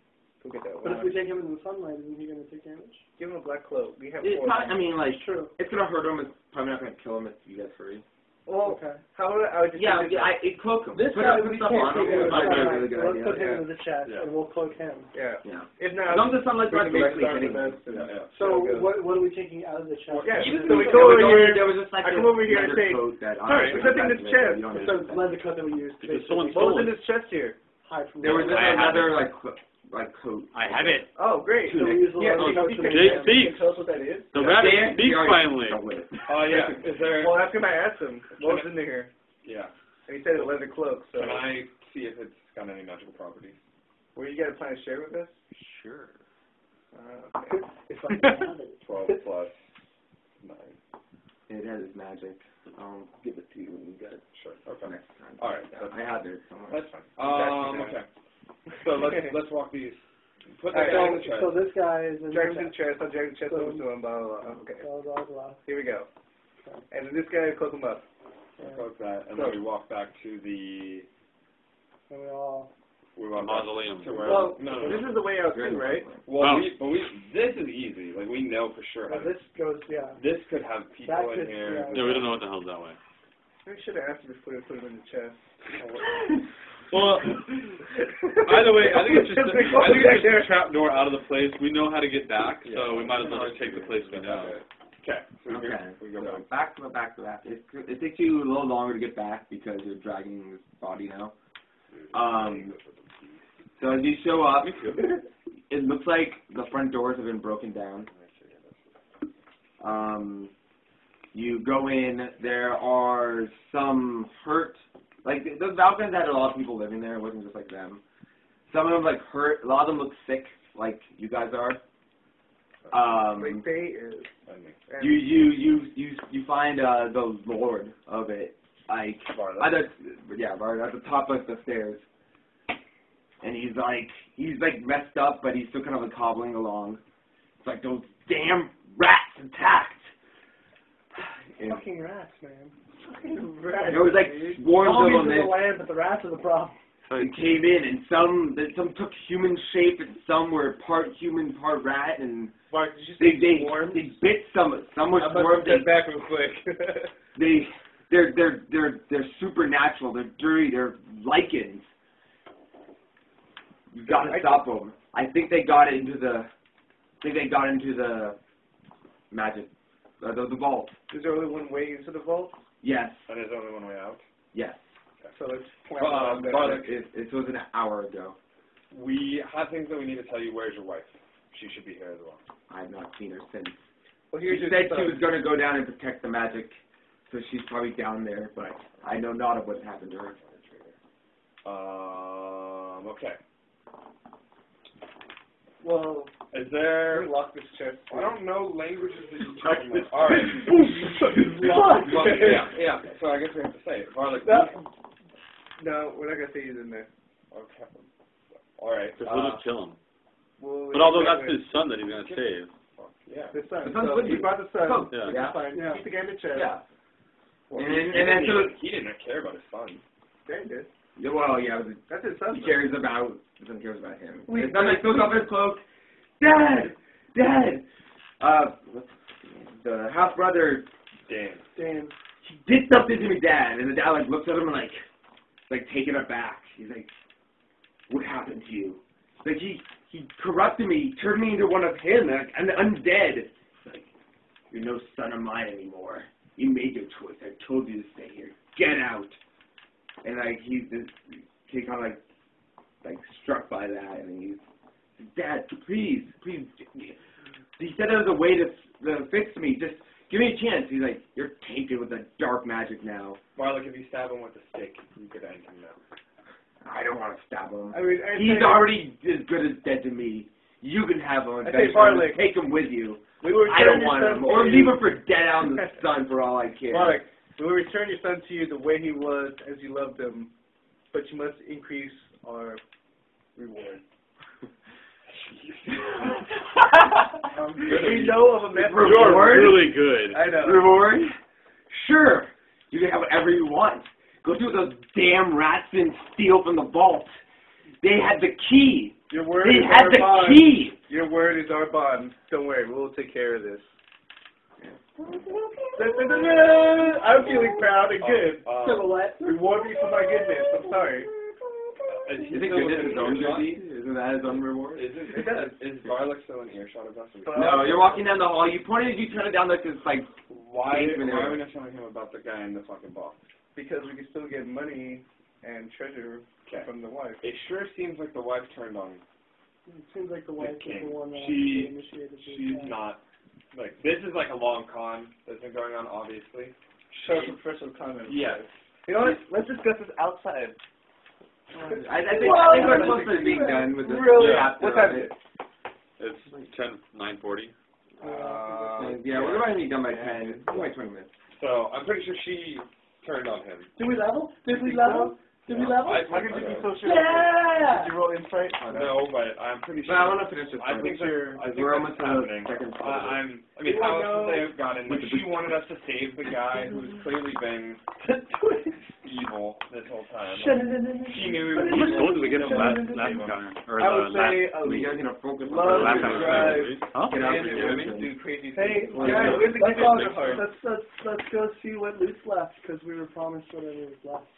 go get that But if we take him in the sunlight, isn't he going to take damage? Give him a black cloak. We have It four. probably, I mean, like, True. it's gonna hurt him. It's probably not gonna kill him if you get free. well, Okay. how would I, I would just Yeah, do yeah, I, it cloak him. This put, guy, put we stuff can't on take him. him in It the might be a sunlight. really good so let's idea. put him yeah. in the chest Yeah. and we'll cloak him. yeah. Yeah. If As not, long as the sunlight's we not can basically to hitting the him. best Yeah, yeah. So There what what are we taking out of the chest? Yeah, Even so we if go there was over only- here, There was just like I a come over here and leather say, coat that "All right, honestly what's in this the chest?" day, It's the leather coat that we used Because someone basically what was stole in it. this chest here? hide from There was the just I have another like co- like coat. I have it. Oh, great. So we use the yeah, leather you- coat can- Jake speaks. Tell us what that is? The Yeah, rabbit Dan- speaks finally. stole it. Oh yeah. Is there? Well, that's him. I asked him what was in there, Yeah. and he said a leather cloak. So, Can I see if it's got any magical properties? were you guys plan to share with us? Sure. Uh, okay. If I have it. Twelve plus nine. It has magic. I'll give it to you when you get it Sure. Okay. next time. All right. Yeah, I have it somewhere. That's fine. Um. Okay. So let's let's walk these. Put that Alright, guy in So, the chest. so this guy is in Drag him the to the chest. I'll drag the chest over to him. Blah blah blah. Okay. Blah, blah, blah. Here we go. And then this guy close him up. Yeah. Close that, and then we walk back to the. And we all, We walk back Mausoleum. to where. Well, no, no, this no. is the way out too, right? Well, Oh. we, but we. This is easy. Like we know for sure. well, How this goes, yeah. this could have people That in could- here. Yeah, we don't know what the hell's that way. We should have asked him before we put him in the chest. Oh, Well, either way, I think it's just I think it's just a trap door out of the place. We know how to get back, so we might as well just take the place we know. Okay. So we go, Okay. we go So back. to the back to back. It, it takes you a little longer to get back because you're dragging his body now. Um. So as you show up, it looks like the front doors have been broken down. Um, you go in. There are some hurt. Like the, the Valkyries had a lot of people living there. It wasn't just like them. Some of them like hurt. A lot of them look sick, like you guys are. Um, Like they is. And me. you you you you you find uh the lord of it like Varla. at the yeah, right at the top of the stairs. And he's like he's like messed up, but he's still kind of like hobbling along. It's like those damn rats attacked. And Fucking rats, man. Fucking rats. there was like dude. swarms of them. the land, but the rats are the problem. They came in, and some that some took human shape, and some were part human, part rat, and Mark, did you they they swarms? they bit some. Some were I'm about swarms. to step back real quick. They they're they're they're they're supernatural. They're dirty. They're lycans. You gotta I- stop them. I think they got into the. I think they got into the magic, uh, the the vault. Is there only one way into the vault? Yes, And there's only one way out. yes. So let's plan Uh, on that. but- It, it was an hour ago. We have things that we need to tell you. Where's your wife? She should be here as well. I've not seen her since. Well, She here's your said she was going to go down and protect the magic, so she's probably down there. But I know not of what happened to her. Um. Okay. Well, Is there? me lock this chest. I don't know languages that you Check talking about. All right. Lock. Well, yeah, yeah. So I guess we have to say it. Varlic. No, no, we're not gonna say he's in there. Okay. All right. Because we'll Uh, just kill him. We'll But although that's his son that he's gonna save. yeah. the son. The son's so with he brought the son. Oh, Yeah. yeah. Fine. Yeah. Keep the game in chest. Yeah. Well, And- he, and then didn't so- he didn't care about his son. Yeah, he did. Yeah, Well, yeah. the- That's his son. He cares about. The son cares about him. We- His son like goes off his cloak. Dad, Dad. Uh, the half brother Dan. Dan. he did something to me, Dad, and the dad like looks at him and like, like taken aback. He's like, "What happened to you?" Like he he corrupted me, turned me into one of him, like an undead. He's like, "You're no son of mine anymore. You made your choice. I told you to stay here. Get out." And like he's just he kind of like like struck by that, and he's, "Dad, please, please." He said there was a way to, to fix me. Just Give me a chance. He's like, you're tainted with the dark magic now. Varlic, if you stab him with a stick, you could end him now. I don't want to stab him. I mean, I He's say- already as good as dead to me. You can have him. I say eventually. Take him with you. We will I don't want him. to Or you. leave him for dead out in the sun for all I care. Mark, we will return your son to you the way he was as you loved him, but you must increase our reward. Um, we know of a method. Reward? You're really good. I know. Reward? Sure. You can have whatever you want. Go through those damn rats and steal from the vault. They had the key. Your word They is had our the bond. key. Your word is our bond. Don't worry, we'll take care of this. I'm feeling proud and good. Uh, Silhouette. Reward me for my goodness. I'm sorry. Is he You think still goodness within is own earshot? goodie? Isn't that his own reward? Is, it, is, is Varlic still in earshot of us? No, you're walking down the hall. You pointed. You turn it down like this, like Why, Basement why are area. we not telling him about the guy in the fucking box? Because we can still get money and treasure Okay. from the wife. It sure seems like the wife turned on It seems like the wife is the one that She- initiated the She's attack. not like this is like a long con that's been going on, obviously. Show some personal comment. Yes. You know what? Let's discuss this outside. I, I think, Well, I think we're that's close to being done with this. Really? chapter What time is it. it? It's ten nine forty. Uh, Yeah, we're going to be done by ten. By twenty minutes. So I'm pretty sure she turned on him. Did we level? Did we level? Did we level? I, Why could you be so sure? Yeah! Did you roll insight? No, but I'm pretty But. I want to finish this. I think sure- I think we're almost to happening. second I. I'm. I mean, how else would they have gotten? Like, she wanted us to save the guy who's clearly been evil this whole time. She knew he was How much evil. gold did we get from last Save last him. encounter? Or I would last, say a We guys gonna focus on Love the last to time? Huh? Get out men the and game. women do crazy Hey, things. Well, guys, yeah. where's the let's, good all, news let's, let's, let's go see what Luke's left, because we were promised whatever was left.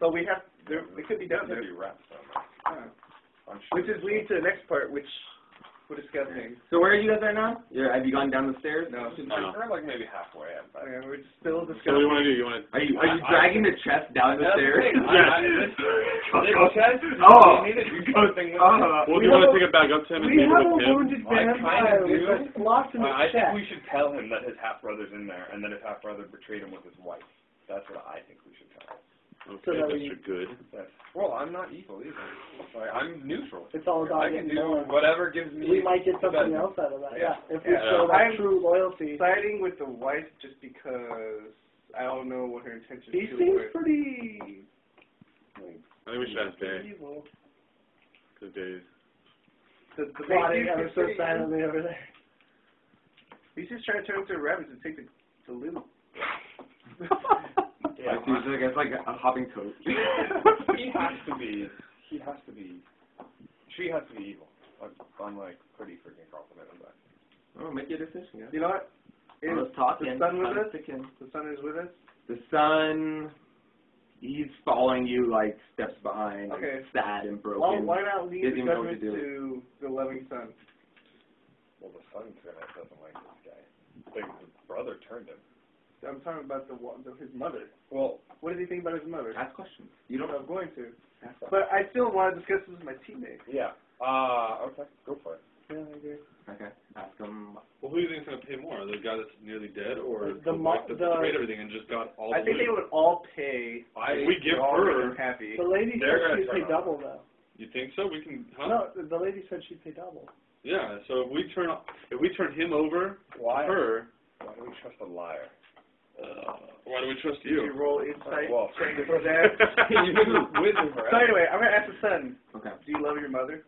But we have, there, it could be down That'd there. be rats, though. Yeah. I'm sure. Which is leading to the next part, which we're discussing. So where are you guys right now? Yeah, have you gone down the stairs? No. No. We're like maybe halfway. I bet. Okay, we're still So what do you want to do? You want to? Are you are you dragging the chest down the That's the stairs? thing. I- I- this- this chest, Oh. we need to do something with it. Uh, Well, do you want have to take it back up to him and We leave it have a him? wounded I kinda vampire do. with us locked in the I think we should tell him that his half brother's in there, and that his half brother betrayed him with his wife. That's what I think we should tell him. Okay, that Mr. we- Good. Well, I'm not evil either. Like, I'm neutral. It's all about I can getting do more. whatever gives me. We might get something else out of that. Yeah. Yeah, if we Yeah. show that I'm- true loyalty. Siding with the wife just because I don't know what her intentions He seems were. pretty I think we should ask Day, evil. because Day's. The, the Plotting main ever so pretty- silently over there. He's just trying to turn into a rabbit to take the, the loot. Yeah, Like, he's like, it's like a hopping toad. he has to be. He has to be. She has to be evil. I'm, I'm like pretty freaking confident of that. oh, make your decision, guys. You know what? Is Let's talk the sun with us? ticking. The sun is with us. The sun, he's following you like steps behind, like, Okay. sad and broken. Well, why not leave Doesn't the even know what to to the loving son? Well, the son's gonna doesn't like this guy. The, the brother turned him. I'm talking about the, the his mother. Well, What does he think about his mother? Ask questions. You don't I'm going to. ask. But I still want to discuss this with my teammate. yeah. Uh, okay, go for it. Yeah, I agree. Okay. Ask him. Well, who do you think's gonna pay more? The guy that's nearly dead, or The the, mo- wife that the- betrayed everything and just got all I the think they would all pay. I we give for all her- happy. The lady They're said she'd pay on. double though. You think so? We can, huh? No, the- the lady said she'd pay double. Yeah. So if we turn, if we turn him over, Why? her, Why do we trust a liar? Uh, why do we trust you you? roll insight? Well, for that. You've with So anyway, I'm gonna ask the son. Okay. Do you love your mother?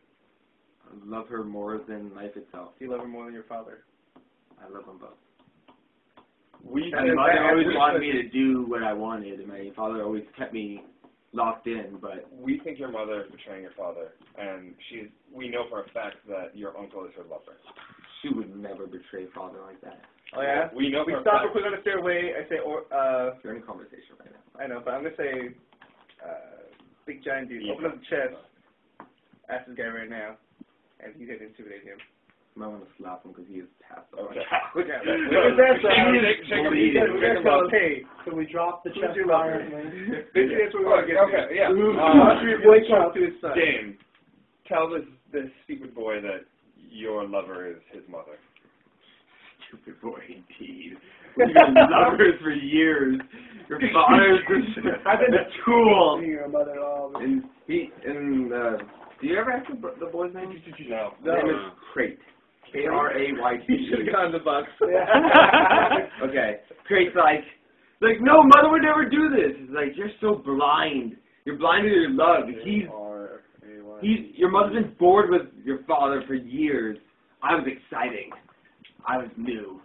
I love her more than life itself. Do you love her more than your father? I love them both. We My mother always wanted should- me to do what I wanted, and my father always kept me locked in. But we think your mother is betraying your father, and she's. We know for a fact that your uncle is her lover. She would never betray father like that. Oh yeah. We know We stop real fact. quick on the stairway. I say, or uh, You're in a conversation right now. I know, but I'm gonna say, uh, big giant dude. Yeah. Open up the chest. Ask this guy right now, and he's gonna intimidate him. I might want to slap him because he is passed out. Okay. Look at Yeah. him. Look at that. Shake him, shake- shake him, He said, shake we're him gonna tell up. him, hey, So we drop the chest your fire. lover? Basically, that's what we want to get Okay, yeah. Uh, wake up to his son. Dane, tell this this stupid boy that your lover is his mother. Stupid boy, indeed. We've been lovers for years. Your father's just I've been a tool. Your mother-in-law. And he and uh, do you ever ask the, the boy's name? No. His name is Krayt. K R A Y T. He should have to the box. okay. Krayt's like, like no, mother would never do this. It's like you're so blind. You're blind to your love. He's Your mother's been bored with your father for years. I was exciting. I was new.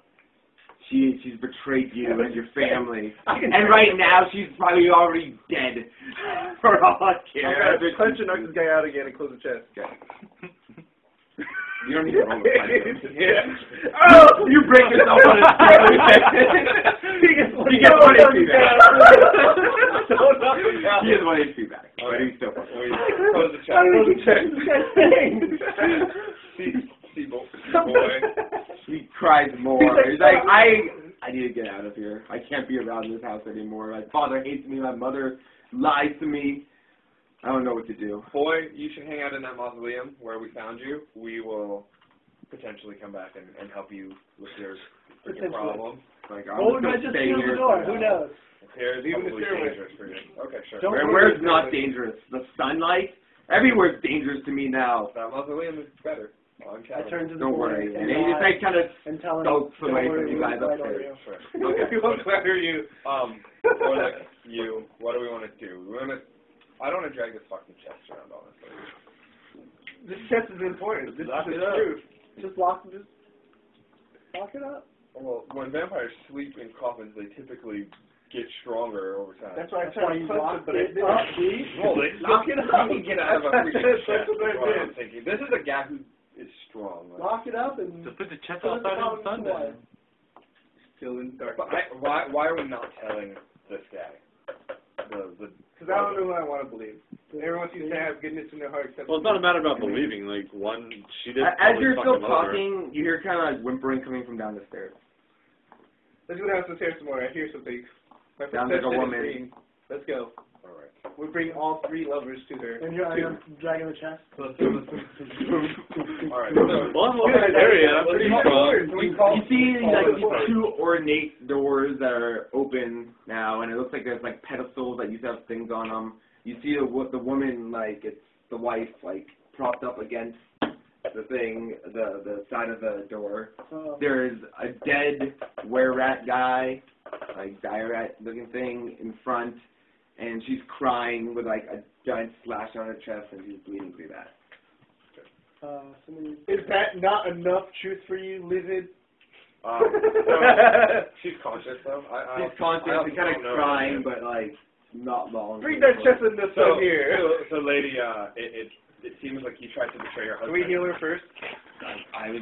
She she's betrayed you and your family. And right now she's probably already dead. For all I care. gonna punch and knock this guy out again and close the chest. You don't need to roll the punch. yeah. Oh, you break yourself on his gets one He gets one HP back. down. Don't knock him down. He has one HP back, but he's still fucking. close the chat. Close the chest. See, see, bo- see boy. He cries more. He's like, He's like, "Oh." I, I need to get out of here. I can't be around this house anymore. My father hates me. My mother lies to me. I don't know what to do. Boy, you should hang out in that mausoleum where we found you. We will potentially come back and, and help you with your, with your Potentially. problem. Like, I'm Or just might gonna just stay here. the door. Who knows? Here's Even the probably stairway. dangerous for you. Okay, sure. Don't Where, go where's not stairway. dangerous? The sunlight? Everywhere's dangerous to me now. That mausoleum is better. On I camera. turn to the Don't worry. and, And he just like kind of and tell him, skulks "Don't away worry, from you guys fight over upstairs. you." Sure. Okay. We won't clear you. Um, or like you, what do we want to do? We want to. I don't want to drag this fucking chest around, honestly. This chest is important. This Lock is it the truth. Just lock, just lock it up. Well, when vampires sleep in coffins, they typically get stronger over time. That's why I That's why tried to lock it, but I it didn't. up. Well, they Lock it up. You can get out of a That's freaking chest. That's what I'm thinking. This is a guy who is strong. Like, Lock it up and Just put the chest put outside on in the sun in the then. Still in dark. but I, why, why are we not telling this guy? The, the, Because I don't know who I want to believe. Everyone seems to have goodness in their heart. Except Well, it's not a matter about believing. Like one, she did. As probably you're still him over. talking, you hear kind of like whimpering coming from down the stairs. Let's go downstairs some more. I hear something. My Sounds like a woman. Let's go. All right. We bring all three lovers to her. and you're, Two. dragging the chest. All right. So, Well, I'm looking at that area. I'm pretty strong. Can You see like these two ornate doors that are open now, and it looks like there's like pedestals that used to have things on them. You see the the woman like it's the wife like propped up against the thing, the the side of the door. Uh, There's a dead were rat guy like diorite looking thing in front, and she's crying with like a giant slash on her chest, and she's bleeding through bad. Uh, somebody. Is that not enough truth for you, Livid? Um, so she's conscious though. I, I She's conscious I and kind of crying, but like not long. Bring that chestnut So, son here. so, so lady, uh, it, it it seems like you tried to betray your Can husband. we heal her first? I was.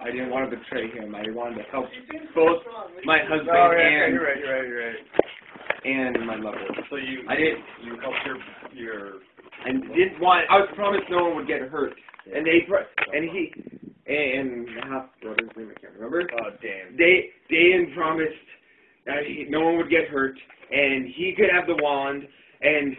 I didn't want to betray him. I wanted to help both my husband Oh, yeah, yeah, and you're right, you're right, you're right. And my lover. So you I didn't. you helped your your I didn't want. I was promised no one would get hurt, and they and he and half brother's name I can't remember. uh damn. They Dan promised that he, no one would get hurt, and he could have the wand, and